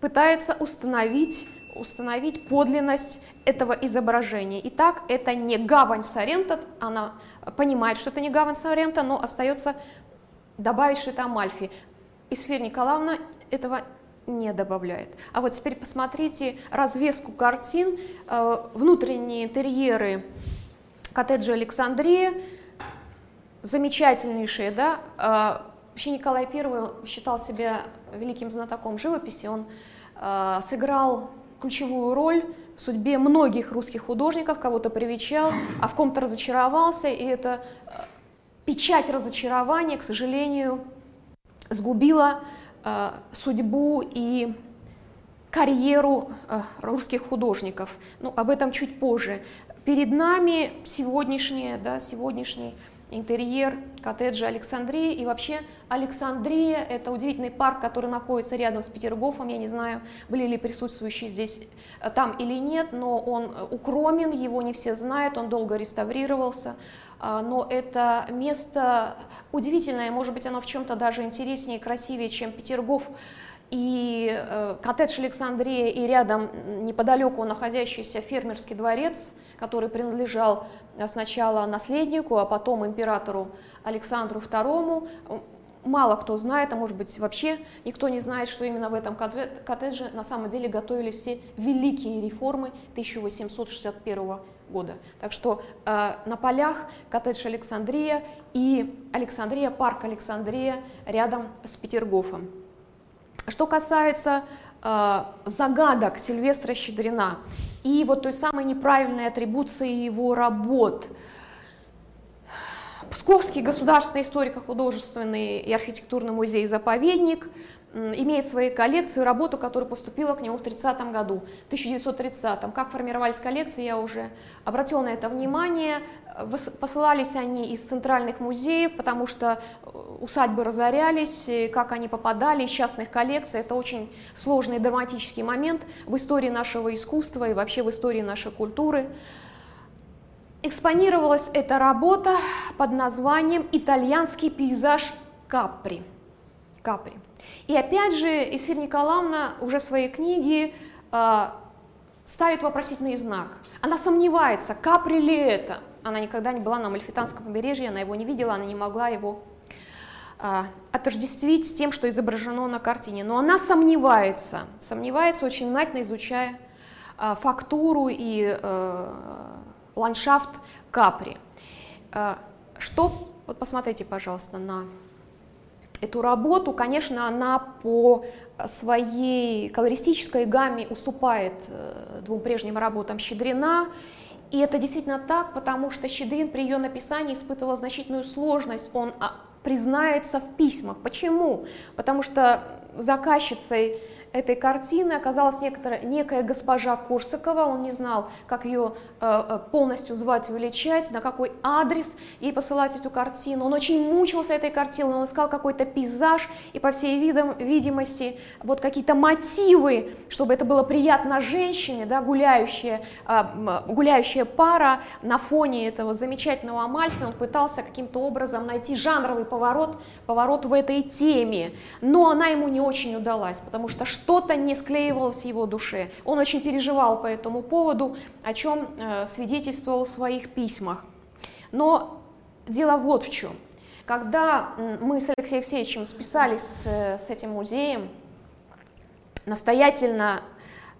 пытается установить установить подлинность этого изображения. Итак, это не гавань в Соренто, она понимает, что это не гавань Сорента, но остается добавить, что это Амальфи. Исфир Николаевна этого не добавляет. А вот теперь посмотрите развеску картин, э, внутренние интерьеры коттеджа Александрия, замечательнейшие, да, э, Вообще Николай I считал себя великим знатоком живописи, он э, сыграл ключевую роль в судьбе многих русских художников, кого-то привечал, а в ком-то разочаровался, и эта э, печать разочарования, к сожалению, сгубила э, судьбу и карьеру э, русских художников. Ну, об этом чуть позже. Перед нами сегодняшнее, да, сегодняшний интерьер коттеджа Александрии. И вообще Александрия – это удивительный парк, который находится рядом с Петергофом. Я не знаю, были ли присутствующие здесь э, там или нет, но он э, укромен, его не все знают, он долго реставрировался. А, но это место удивительное, может быть, оно в чем-то даже интереснее и красивее, чем Петергоф. И э, коттедж Александрия и рядом неподалеку находящийся фермерский дворец, который принадлежал сначала наследнику, а потом императору Александру II. Мало кто знает, а может быть вообще никто не знает, что именно в этом коттедже на самом деле готовили все великие реформы 1861 года. Так что э, на полях коттедж Александрия и Александрия, парк Александрия рядом с Петергофом. Что касается э, загадок Сильвестра Щедрина и вот той самой неправильной атрибуции его работ. Псковский государственный историко-художественный и архитектурный музей-заповедник имеет в своей коллекции работу, которая поступила к нему в 30 году, 1930 -м. Как формировались коллекции, я уже обратила на это внимание. Посылались они из центральных музеев, потому что э, усадьбы разорялись, как они попадали из частных коллекций. Это очень сложный драматический момент в истории нашего искусства и вообще в истории нашей культуры. Экспонировалась эта работа под названием «Итальянский пейзаж Капри». Капри. И опять же, Исфир Николаевна уже в своей книге э, ставит вопросительный знак. Она сомневается, капри ли это – Она никогда не была на Мальфитанском побережье, она его не видела, она не могла его а, отождествить с тем, что изображено на картине. Но она сомневается, сомневается, очень внимательно изучая а, фактуру и а, ландшафт Капри. А, что, вот посмотрите, пожалуйста, на эту работу. Конечно, она по своей колористической гамме уступает э, двум прежним работам Щедрина. И это действительно так, потому что Щедрин при ее написании испытывал значительную сложность. Он признается в письмах. Почему? Потому что заказчицей этой картины. Оказалась некоторая, некая госпожа Корсакова, он не знал, как ее э, э, полностью звать, величать, на какой адрес ей посылать эту картину. Он очень мучился этой картиной, он искал какой-то пейзаж, и по всей видам, видимости вот какие-то мотивы, чтобы это было приятно женщине, да, гуляющая, э, гуляющая пара на фоне этого замечательного Амальфи, он пытался каким-то образом найти жанровый поворот, поворот в этой теме, но она ему не очень удалась, потому что что-то не склеивалось в его душе. Он очень переживал по этому поводу, о чем э, свидетельствовал в своих письмах. Но дело вот в чем. Когда мы с Алексеем Алексеевичем списались с, с этим музеем, настоятельно,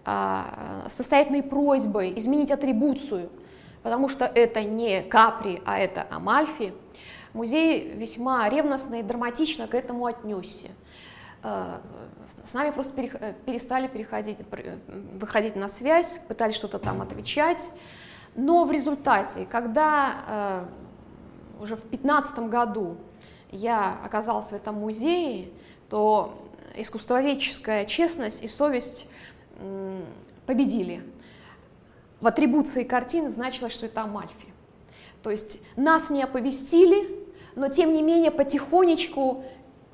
э, с настоятельной просьбой изменить атрибуцию, потому что это не Капри, а это Амальфи, музей весьма ревностно и драматично к этому отнесся. Э, с нами просто э, перестали переходить, э, выходить на связь, пытались что-то там отвечать. Но в результате, когда уже в 2015 году я оказалась в этом музее, то искусствоведческая честность и совесть победили. В атрибуции картины значилось, что это Амальфи. То есть нас не оповестили, но тем не менее потихонечку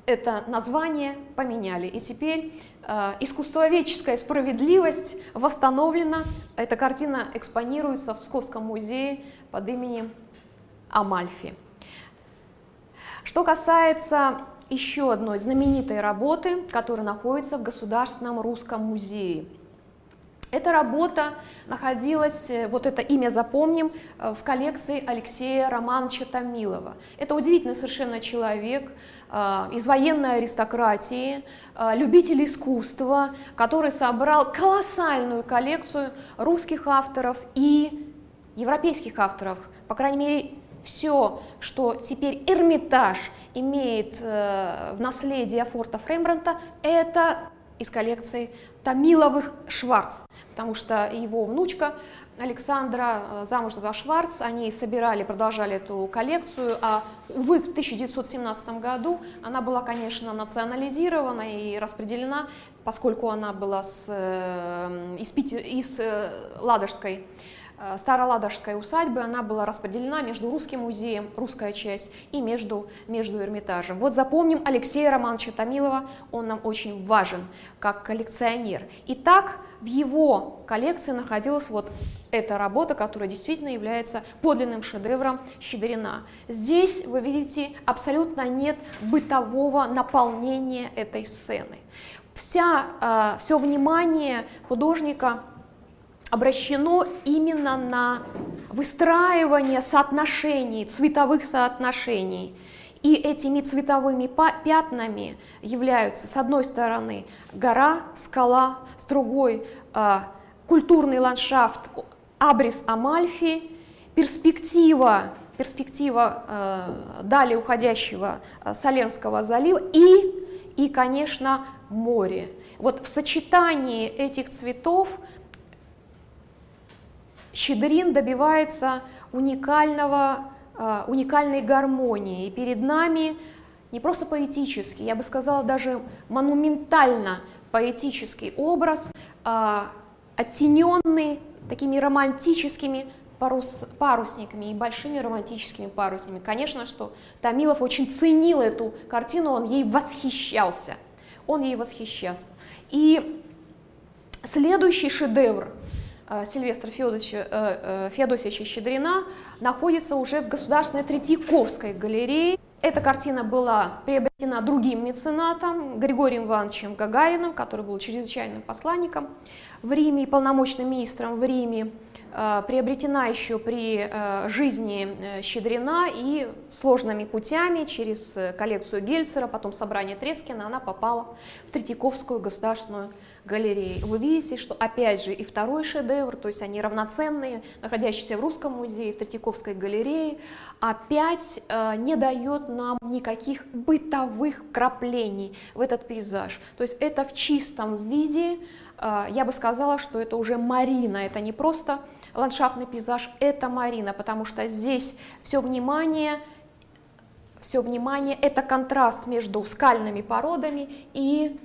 это название поменяли. И теперь э, искусствоведческая справедливость восстановлена. Эта картина экспонируется в Псковском музее под именем Амальфи. Что касается еще одной знаменитой работы, которая находится в Государственном русском музее – эта работа находилась, э, вот это имя запомним, э, в коллекции Алексея Романовича Томилова. Это удивительный совершенно человек из военной аристократии, любитель искусства, который собрал колоссальную коллекцию русских авторов и европейских авторов. По крайней мере, все, что теперь Эрмитаж имеет в наследии Афорта Фрембранта, это из коллекции Томиловых Шварц, потому что его внучка Александра э, замуж за Шварц, они собирали, продолжали эту коллекцию, а, увы, в 1917 году она была, конечно, национализирована и распределена, поскольку она была с, э, из, Питер, из э, Ладожской Староладожской усадьбы, она была распределена между Русским музеем, русская часть, и между, между Эрмитажем. Вот запомним Алексея Романовича Томилова, он нам очень важен как коллекционер. Итак, в его коллекции находилась вот эта работа, которая действительно является подлинным шедевром Щедрина. Здесь, вы видите, абсолютно нет бытового наполнения этой сцены. Вся, э, все внимание художника обращено именно на выстраивание соотношений, цветовых соотношений. И этими цветовыми пятнами являются, с одной стороны, гора, скала, с другой э, культурный ландшафт, абрис Амальфи, перспектива, перспектива э, далее уходящего э, Соленского залива и, и, конечно, море. Вот в сочетании этих цветов Щедрин добивается уникального, э, уникальной гармонии. И перед нами не просто поэтический, я бы сказала даже монументально поэтический образ, а, оттененный такими романтическими парус, парусниками и большими романтическими парусами. Конечно, что Томилов очень ценил эту картину, он ей восхищался. Он ей восхищался. И следующий шедевр – Э, Сильвестра Федосовича, э, э, Феодосича Щедрина находится уже в Государственной Третьяковской галерее. Эта картина была приобретена другим меценатом, Григорием Ивановичем Гагариным, который был чрезвычайным посланником в Риме и полномочным министром в Риме э, приобретена еще при э, жизни э, Щедрина и сложными путями через коллекцию Гельцера, потом собрание Трескина, она попала в Третьяковскую государственную галерею. Вы видите, что опять же и второй шедевр, то есть они равноценные, находящиеся в Русском музее, в Третьяковской галерее, опять э, не дает нам никаких бытовых краплений в этот пейзаж. То есть это в чистом виде, э, я бы сказала, что это уже марина, это не просто ландшафтный пейзаж, это марина, потому что здесь все внимание все внимание, это контраст между скальными породами и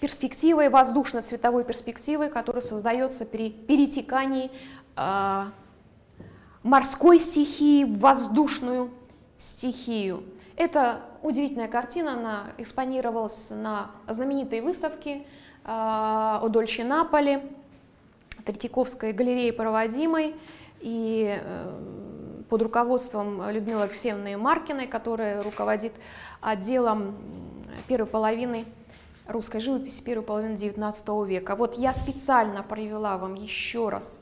перспективой, воздушно-цветовой перспективой, которая создается при перетекании э, морской стихии в воздушную стихию. Это удивительная картина, она экспонировалась на знаменитой выставке э, о Дольче Наполе, Третьяковской галереи проводимой, и э, под руководством Людмилы Алексеевны Маркиной, которая руководит отделом первой половины русской живописи первой половины XIX века. Вот я специально привела вам еще раз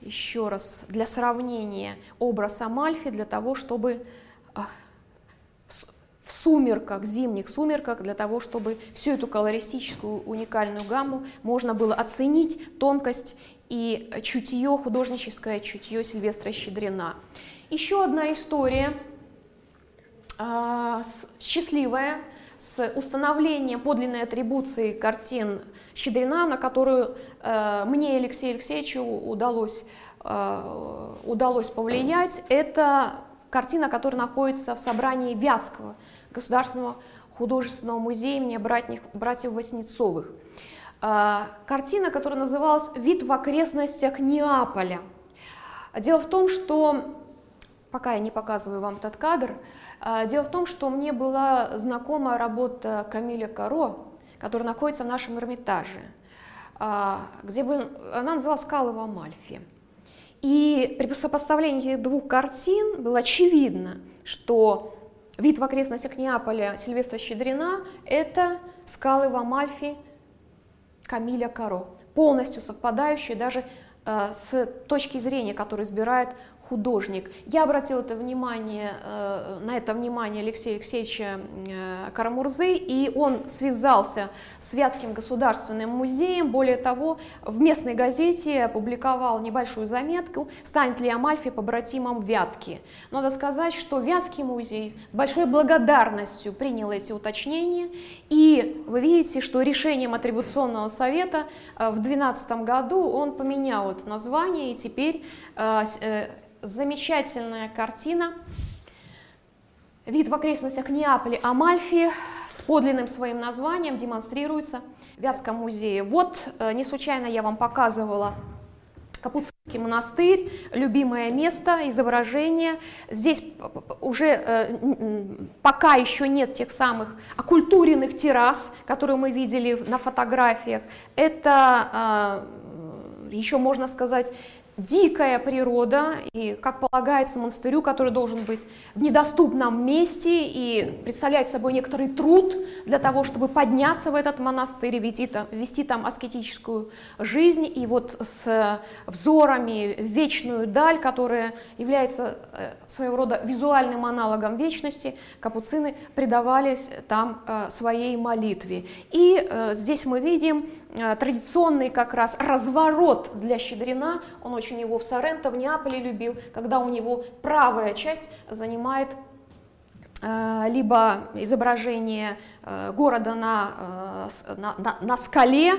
еще раз для сравнения образ Амальфи для того, чтобы а, в сумерках, зимних сумерках, для того, чтобы всю эту колористическую уникальную гамму можно было оценить тонкость и чутье, художническое чутье Сильвестра Щедрина. Еще одна история, э, счастливая, с установлением подлинной атрибуции картин Щедрина, на которую э, мне Алексею Алексеевичу удалось, э, удалось повлиять. Это картина, которая находится в собрании Вятского государственного художественного музея имени братьев, братьев Васнецовых. Э, картина, которая называлась «Вид в окрестностях Неаполя». Дело в том, что пока я не показываю вам этот кадр, э, дело в том, что мне была знакома работа Камиля Каро, который находится в нашем Эрмитаже, а, где бы, она называлась «Скалы в Амальфи». И при сопоставлении двух картин было очевидно, что вид в окрестностях Неаполя Сильвестра Щедрина – это скалы в Амальфи Камиля Каро, полностью совпадающие даже э, с точки зрения, которую избирает художник. Я обратила это внимание, э, на это внимание Алексея Алексеевича э, Карамурзы, и он связался с Вятским государственным музеем. Более того, в местной газете опубликовал небольшую заметку «Станет ли Амальфи побратимом Вятки?». Надо сказать, что Вятский музей с большой благодарностью принял эти уточнения, и вы видите, что решением атрибуционного совета э, в 2012 году он поменял это название, и теперь замечательная картина. Вид в окрестностях Неаполя Амальфи с подлинным своим названием демонстрируется в Вятском музее. Вот, э, не случайно я вам показывала Капуцинский монастырь, любимое место, изображение. Здесь уже э, пока еще нет тех самых оккультуренных террас, которые мы видели на фотографиях. Это э, еще можно сказать дикая природа, и, как полагается монастырю, который должен быть в недоступном месте и представлять собой некоторый труд для того, чтобы подняться в этот монастырь и вести там, вести там аскетическую жизнь, и вот с взорами в вечную даль, которая является э, своего рода визуальным аналогом вечности, капуцины предавались там э, своей молитве. И э, здесь мы видим традиционный как раз разворот для Щедрина, он очень его в Соренто, в Неаполе любил, когда у него правая часть занимает э, либо изображение э, города на, э, на, на, на скале,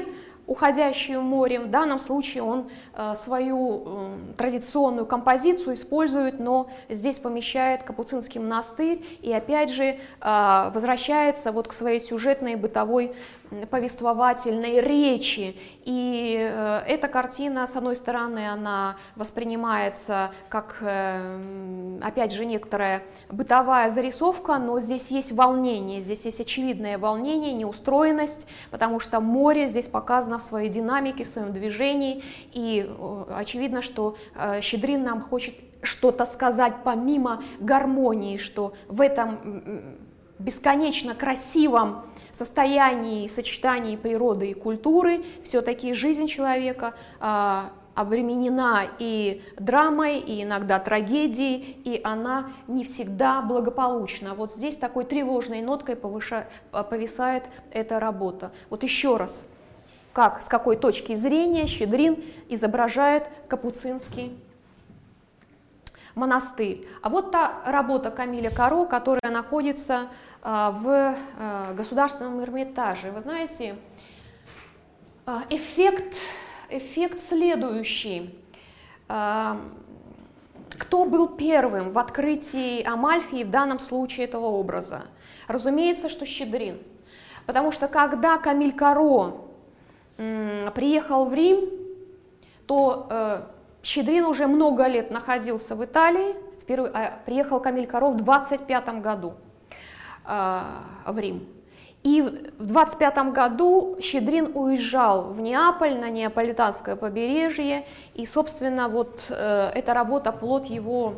уходящую морем. В данном случае он э, свою э, традиционную композицию использует, но здесь помещает Капуцинский монастырь и опять же э, возвращается вот к своей сюжетной бытовой повествовательной речи. И э, эта картина, с одной стороны, она воспринимается как, э, опять же, некоторая бытовая зарисовка, но здесь есть волнение, здесь есть очевидное волнение, неустроенность, потому что море здесь показано в своей динамике, в своем движении, и э, очевидно, что Щедрин нам хочет что-то сказать помимо гармонии, что в этом бесконечно красивом состоянии сочетании природы и культуры все-таки жизнь человека, а, обременена и драмой, и иногда трагедией, и она не всегда благополучна. Вот здесь такой тревожной ноткой повыша... повисает эта работа. Вот еще раз, как, с какой точки зрения Щедрин изображает капуцинский монастырь. А вот та работа Камиля Каро, которая находится а, в а, Государственном Эрмитаже. Вы знаете, а, эффект, эффект следующий. Кто был первым в открытии Амальфии в данном случае этого образа? Разумеется, что Щедрин. Потому что когда Камиль Каро приехал в Рим, то э, Щедрин уже много лет находился в Италии, впервые, а приехал Камиль Каро в 25 году э, в Рим. И в 25 году Щедрин уезжал в Неаполь, на Неаполитанское побережье, и, собственно, вот э, эта работа, плод его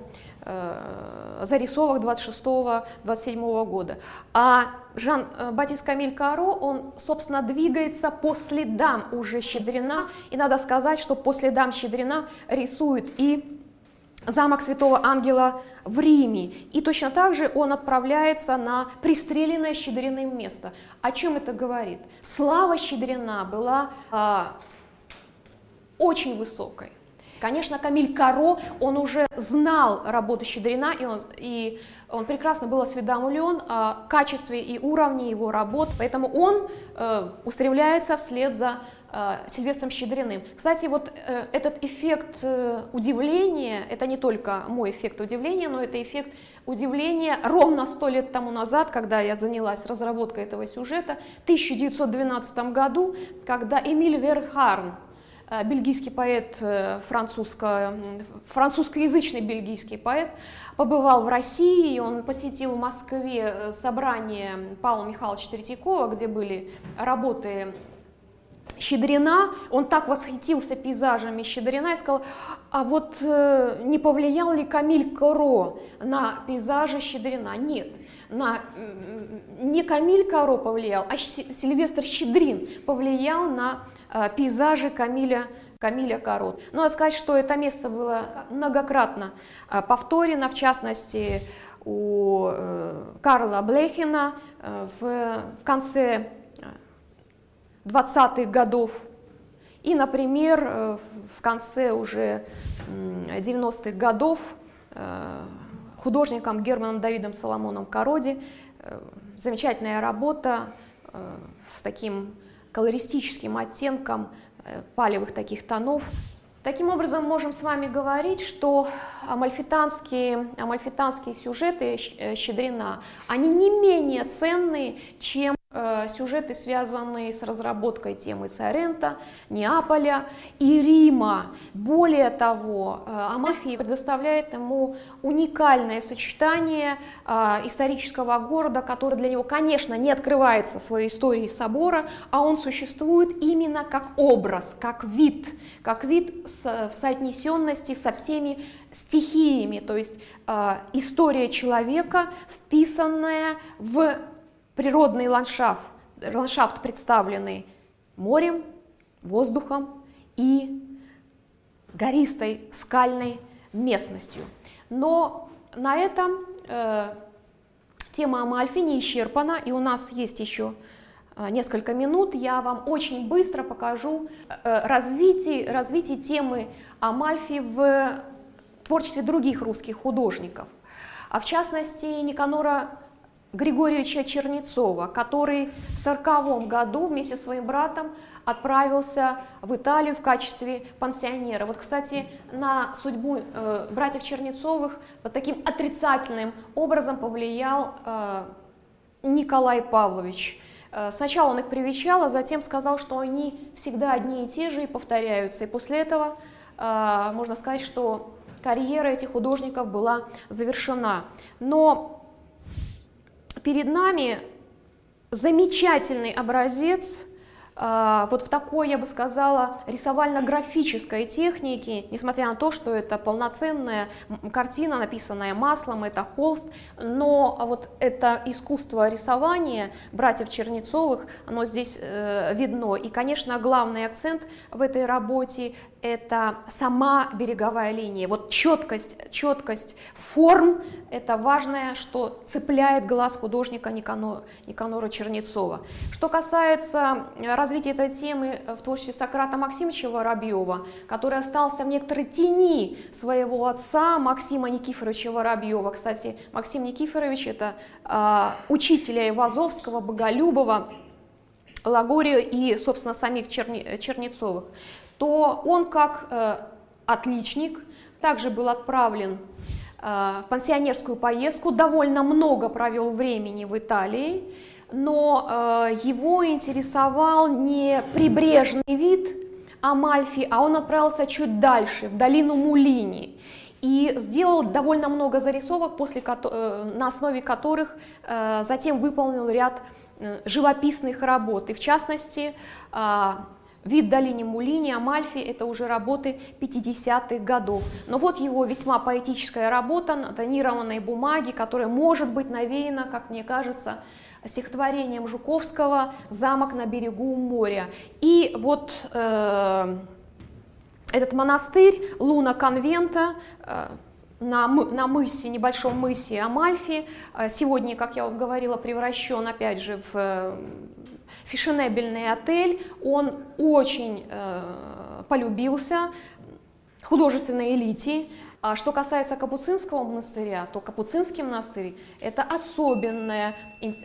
зарисовок 26-27 года. А Жан э, Батис Камиль Каро, он, собственно, двигается по следам уже Щедрина, и надо сказать, что по следам Щедрина рисует и замок Святого Ангела в Риме. И точно так же он отправляется на пристреленное Щедриным место. О чем это говорит? Слава Щедрина была а, очень высокой. Конечно, Камиль Каро, он уже знал работу Щедрина, и он, и он прекрасно был осведомлен о качестве и уровне его работ, поэтому он э, устремляется вслед за э, Сильвестром Щедриным. Кстати, вот э, этот эффект э, удивления, это не только мой эффект удивления, но это эффект удивления ровно сто лет тому назад, когда я занялась разработкой этого сюжета, в 1912 году, когда Эмиль Верхарн, бельгийский поэт, э, французско, французскоязычный бельгийский поэт, побывал в России, он посетил в Москве э, собрание Павла Михайловича Третьякова, где были работы Щедрина, он так восхитился пейзажами Щедрина и сказал, а вот э, не повлиял ли Камиль Коро на пейзажи Щедрина? Нет, на, не Камиль Коро повлиял, а Сильвестр Щедрин повлиял на Э, пейзажи Камиля, Камиля. Ну, надо сказать, что это место было многократно э, повторено, в частности, у э, Карла Блехина в конце 20-х годов и, например, в конце уже 90-х годов художником Германом Давидом Соломоном Короди замечательная работа с таким колористическим оттенком э, палевых таких тонов. Таким образом, можем с вами говорить, что амальфитанские, амальфитанские сюжеты э, Щедрина, они не менее ценные, чем сюжеты, связанные с разработкой темы Сорента, Неаполя и Рима. Более того, э, Амальфи предоставляет ему уникальное сочетание э, исторического города, который для него, конечно, не открывается своей историей собора, а он существует именно как образ, как вид, как вид в соотнесенности со всеми стихиями, то есть история человека, вписанная в природный ландшафт, ландшафт представленный морем, воздухом и гористой скальной местностью. Но на этом э, тема Амальфи не исчерпана, и у нас есть еще э, несколько минут. Я вам очень быстро покажу э, развитие, развитие темы Амальфи в творчестве других русских художников. А в частности Никанора Григорьевича Чернецова, который в 1940 году вместе со своим братом отправился в Италию в качестве пансионера. Вот, кстати, на судьбу э, братьев Чернецовых вот таким отрицательным образом повлиял э, Николай Павлович. Э, сначала он их привечал, а затем сказал, что они всегда одни и те же и повторяются. И после этого э, можно сказать, что карьера этих художников была завершена. Но перед нами замечательный образец а, вот в такой, я бы сказала, рисовально-графической технике, несмотря на то, что это полноценная картина, написанная маслом, это холст, но вот это искусство рисования братьев Чернецовых, оно здесь э, видно. И, конечно, главный акцент в этой работе это сама береговая линия. Вот четкость, четкость форм – это важное, что цепляет глаз художника Никанора, Никанора Чернецова. Что касается развития этой темы в творчестве Сократа Максимовича Воробьева, который остался в некоторой тени своего отца Максима Никифоровича Воробьева. Кстати, Максим Никифорович – это э, учителя Ивазовского, Боголюбова, Лагория и, собственно, самих Черни, Чернецовых то он как э, отличник также был отправлен э, в пансионерскую поездку, довольно много провел времени в Италии, но э, его интересовал не прибрежный вид Амальфи, а он отправился чуть дальше, в долину Мулини и сделал довольно много зарисовок, после, на основе которых затем выполнил ряд живописных работ. И в частности, а, Вид долине Мулини, Амальфи – это уже работы 50-х годов. Но вот его весьма поэтическая работа на тонированной бумаге, которая может быть навеяна, как мне кажется, стихотворением Жуковского «Замок на берегу моря». И вот э, этот монастырь, луна конвента, э, на, на мысе, небольшом мысе Амальфи, э, сегодня, как я говорила, превращен опять же в э, фешенебельный отель, он очень э, полюбился художественной элите. А что касается Капуцинского монастыря, то Капуцинский монастырь это особенное,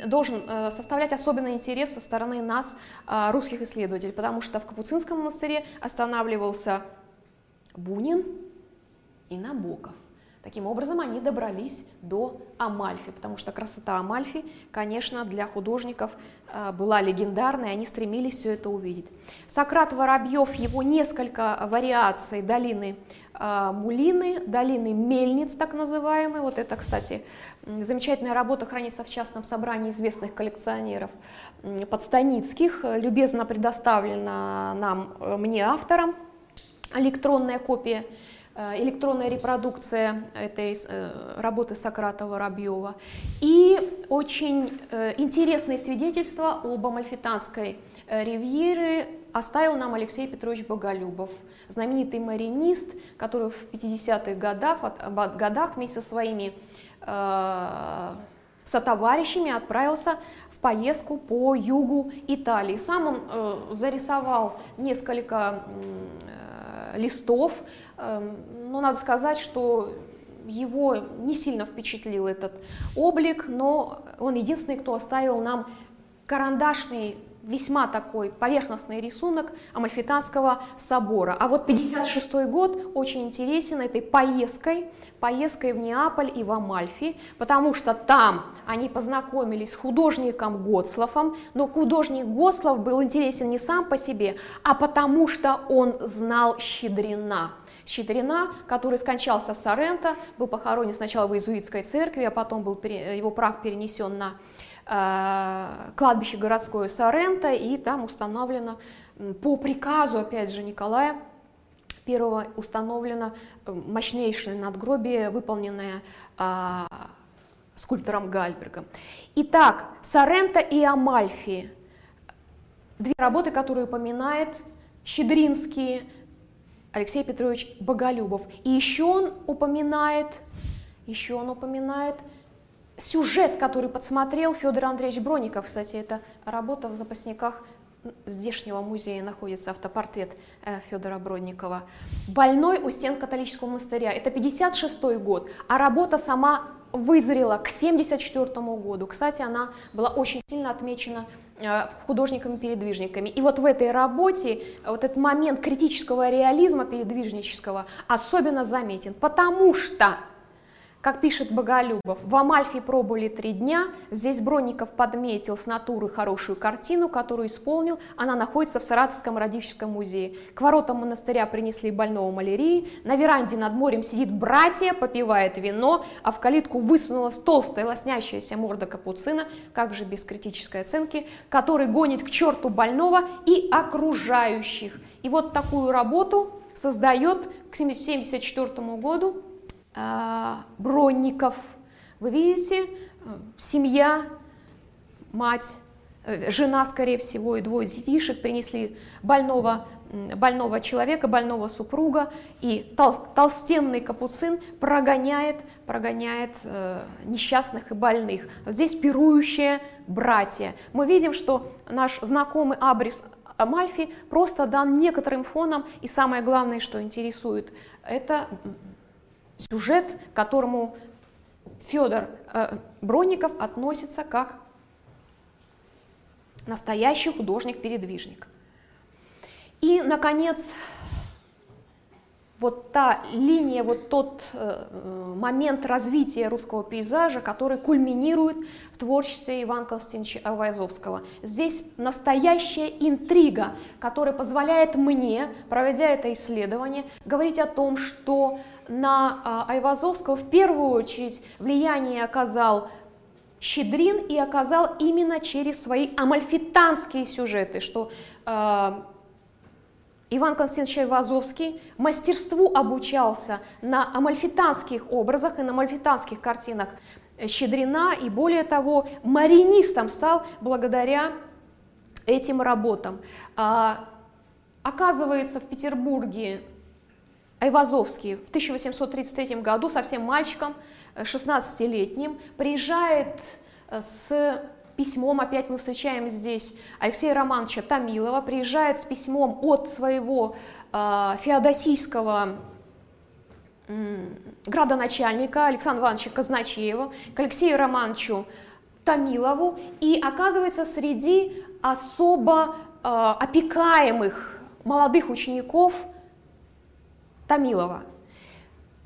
должен э, составлять особенный интерес со стороны нас, э, русских исследователей, потому что в Капуцинском монастыре останавливался Бунин и Набоков. Таким образом, они добрались до Амальфи, потому что красота Амальфи, конечно, для художников э, была легендарной, они стремились все это увидеть. Сократ Воробьев, его несколько вариаций долины э, Мулины, долины Мельниц, так называемые. Вот это, кстати, замечательная работа хранится в частном собрании известных коллекционеров подстаницких, любезно предоставлена нам, э, мне, автором, электронная копия электронная репродукция этой э, работы Сократа Воробьева и очень э, интересные свидетельства об амальфитанской ривьере оставил нам Алексей Петрович Боголюбов, знаменитый маринист, который в 50-х годах, годах вместе со своими сотоварищами отправился в поездку по югу Италии. Сам он э, зарисовал несколько э, листов. Эм, но надо сказать, что его не сильно впечатлил этот облик, но он единственный, кто оставил нам карандашный весьма такой поверхностный рисунок Амальфитанского собора. А вот 56 год очень интересен этой поездкой, поездкой в Неаполь и в Амальфи, потому что там они познакомились с художником Гоцлофом, но художник Гоцлов был интересен не сам по себе, а потому что он знал Щедрина. Щедрина, который скончался в Соренто, был похоронен сначала в иезуитской церкви, а потом был, его прах перенесен на кладбище городское Соренто, и там установлено по приказу, опять же, Николая I установлено э, мощнейшее надгробие, выполненное э, скульптором Гальбергом. Итак, Соренто и Амальфи – две работы, которые упоминает Щедринский, Алексей Петрович Боголюбов. И еще он упоминает, еще он упоминает сюжет, который подсмотрел Федор Андреевич Броников. Кстати, это работа в запасниках здешнего музея находится автопортрет э, Федора Бродникова. «Больной у стен католического монастыря». Это 56 год, а работа сама вызрела к 74 году. Кстати, она была очень сильно отмечена Э, художниками-передвижниками. И вот в этой работе вот этот момент критического реализма передвижнического особенно заметен, потому что как пишет Боголюбов, в Амальфи пробыли три дня, здесь Бронников подметил с натуры хорошую картину, которую исполнил, она находится в Саратовском радическом музее. К воротам монастыря принесли больного малярии, на веранде над морем сидит братья, попивает вино, а в калитку высунулась толстая лоснящаяся морда капуцина, как же без критической оценки, который гонит к черту больного и окружающих. И вот такую работу создает к 1974 году Бронников. Вы видите, семья, мать, э, жена, скорее всего, и двое детишек принесли больного, больного человека, больного супруга, и тол, толстенный капуцин прогоняет, прогоняет э, несчастных и больных. Здесь пирующие братья. Мы видим, что наш знакомый Абрис Амальфи просто дан некоторым фоном, и самое главное, что интересует, это сюжет, к которому Федор э, Бронников относится как настоящий художник-передвижник. И, наконец, вот та линия, вот тот э, момент развития русского пейзажа, который кульминирует в творчестве Ивана Константиновича Айвазовского. Здесь настоящая интрига, которая позволяет мне, проведя это исследование, говорить о том, что на э, Айвазовского в первую очередь влияние оказал Щедрин и оказал именно через свои амальфитанские сюжеты, что э, Иван Константинович Айвазовский мастерству обучался на амальфитанских образах и на амальфитанских картинах Щедрина, и более того, маринистом стал благодаря этим работам. А, оказывается, в Петербурге Айвазовский в 1833 году совсем мальчиком, 16-летним, приезжает с письмом, опять мы встречаем здесь Алексея Романовича Томилова, приезжает с письмом от своего э, феодосийского э, градоначальника Александра Ивановича Казначеева к Алексею Романовичу Томилову и оказывается среди особо э, опекаемых молодых учеников Томилова.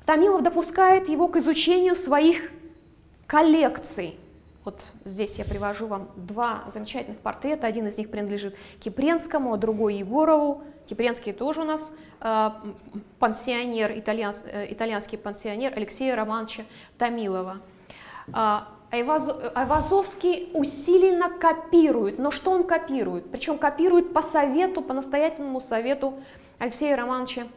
Томилов допускает его к изучению своих коллекций. Вот здесь я привожу вам два замечательных портрета. Один из них принадлежит Кипренскому, а другой Егорову. Кипренский тоже у нас э, пансионер, итальянс, э, итальянский пансионер Алексея Романовича Томилова. Э, Айвазовский усиленно копирует, но что он копирует? Причем копирует по совету, по настоятельному совету Алексея Романовича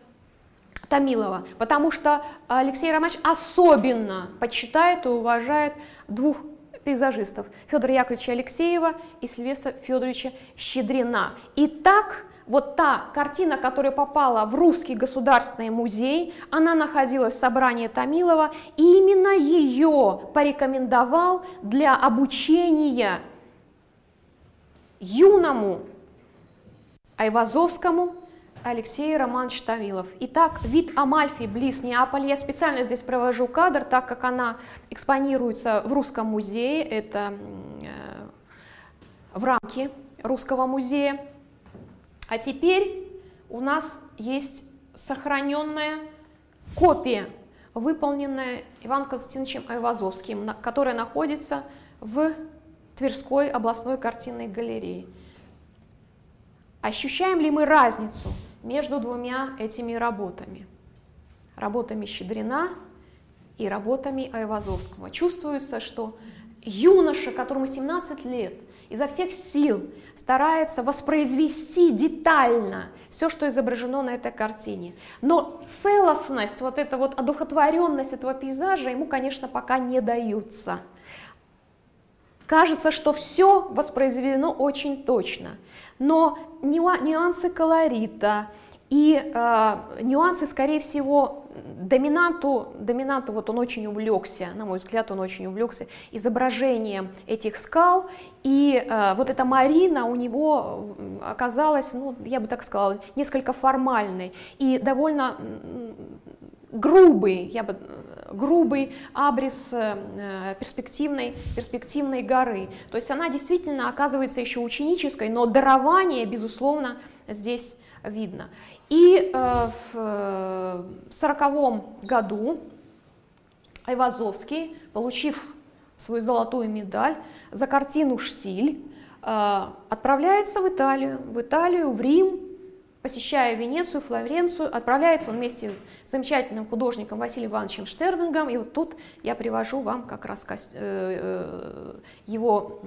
Томилова, потому что Алексей Романович особенно почитает и уважает двух пейзажистов Федора Яковлевича Алексеева и Сильвестра Федоровича Щедрина. И так вот та картина, которая попала в Русский государственный музей, она находилась в собрании Томилова, и именно ее порекомендовал для обучения юному Айвазовскому Алексей Романович Томилов. Итак, вид Амальфи близ Неаполя. Я специально здесь провожу кадр, так как она экспонируется в Русском музее. Это э, в рамке Русского музея. А теперь у нас есть сохраненная копия, выполненная Иваном Константиновичем Айвазовским, которая находится в Тверской областной картинной галерее. Ощущаем ли мы разницу между двумя этими работами, работами Щедрина и работами Айвазовского. Чувствуется, что юноша, которому 17 лет, изо всех сил старается воспроизвести детально все, что изображено на этой картине. Но целостность, вот эта вот одухотворенность этого пейзажа ему, конечно, пока не даются. Кажется, что все воспроизведено очень точно. Но нюансы колорита и э, нюансы, скорее всего, доминанту, доминанту вот он очень увлекся, на мой взгляд, он очень увлекся изображением этих скал, и э, вот эта Марина у него оказалась, ну, я бы так сказала, несколько формальной и довольно грубый, я бы, грубый абрис э, перспективной, перспективной горы. То есть она действительно оказывается еще ученической, но дарование, безусловно, здесь видно. И э, в сороковом году Айвазовский, получив свою золотую медаль за картину «Штиль», э, отправляется в Италию, в Италию, в Рим, посещая Венецию, Флоренцию, отправляется он вместе с замечательным художником Василием Ивановичем Штербингом, и вот тут я привожу вам как раз э, э, его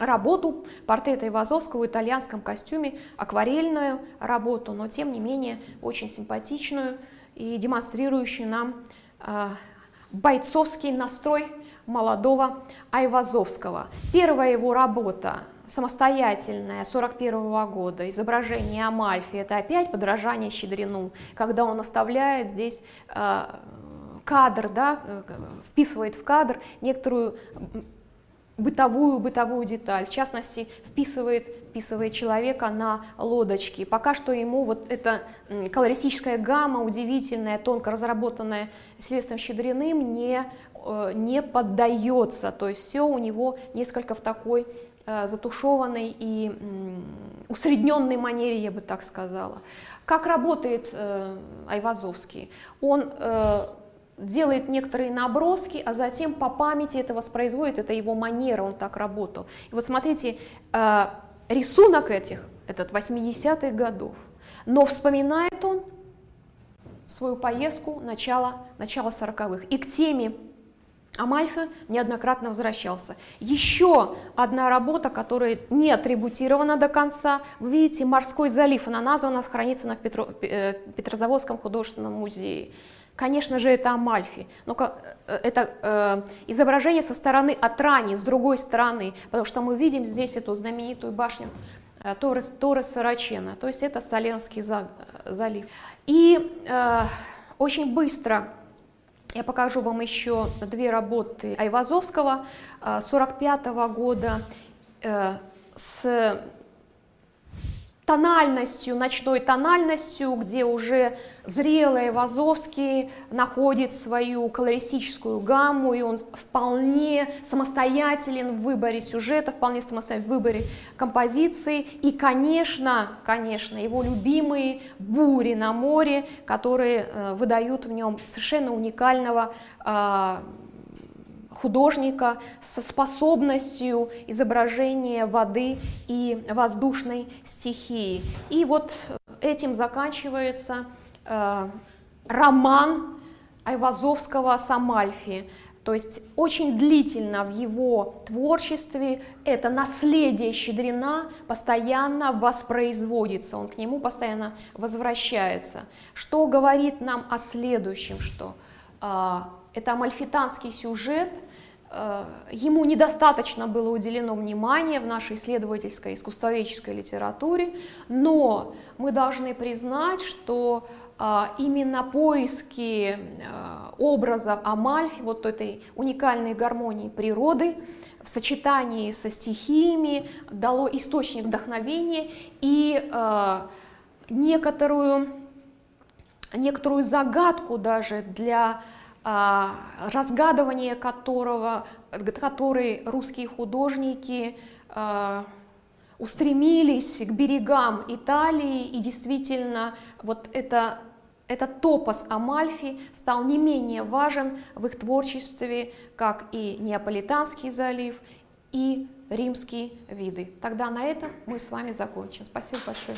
работу, портрета Ивазовского в итальянском костюме, акварельную работу, но тем не менее очень симпатичную и демонстрирующую нам э, бойцовский настрой молодого Айвазовского. Первая его работа самостоятельное 41 года изображение Амальфи, это опять подражание Щедрину, когда он оставляет здесь э, кадр, да, э, вписывает в кадр некоторую бытовую бытовую деталь, в частности, вписывает, вписывает человека на лодочке. Пока что ему вот эта колористическая гамма удивительная, тонко разработанная следствием Щедриным, не, э, не поддается. То есть все у него несколько в такой затушеванной и усредненной манере, я бы так сказала. Как работает э, Айвазовский? Он делает некоторые наброски, а затем по памяти это воспроизводит, это его манера, он так работал. И вот смотрите, э, рисунок этих, этот 80-х годов, но вспоминает он свою поездку начала, начала 40-х. И к теме Амальфи неоднократно возвращался. Еще одна работа, которая не атрибутирована до конца. Вы видите, «Морской залив», она названа, хранится на Петро, э, Петрозаводском художественном музее. Конечно же, это Амальфи, но э, это э, изображение со стороны Атрани, с другой стороны, потому что мы видим здесь эту знаменитую башню э, Торрес, Торрес Сарачена, то есть это Салернский за, залив. И э, очень быстро я покажу вам еще две работы Айвазовского 45 э, -го года э, с тональностью, ночной тональностью, где уже зрелый Вазовский находит свою колористическую гамму, и он вполне самостоятелен в выборе сюжета, вполне самостоятелен в выборе композиции, и, конечно, конечно, его любимые бури на море, которые э, выдают в нем совершенно уникального э, художника со способностью изображения воды и воздушной стихии. И вот этим заканчивается э, роман Айвазовского «Самальфи». То есть очень длительно в его творчестве это наследие Щедрина постоянно воспроизводится, он к нему постоянно возвращается. Что говорит нам о следующем, что э, это амальфитанский сюжет, ему недостаточно было уделено внимания в нашей исследовательской искусствоведческой литературе, но мы должны признать, что э, именно поиски э, образов Амальфи, вот этой уникальной гармонии природы, в сочетании со стихиями дало источник вдохновения и некоторую, некоторую загадку даже для разгадывание которого, который русские художники а, устремились к берегам Италии, и действительно вот это, этот топос Амальфи стал не менее важен в их творчестве, как и Неаполитанский залив, и римские виды. Тогда на этом мы с вами закончим. Спасибо большое.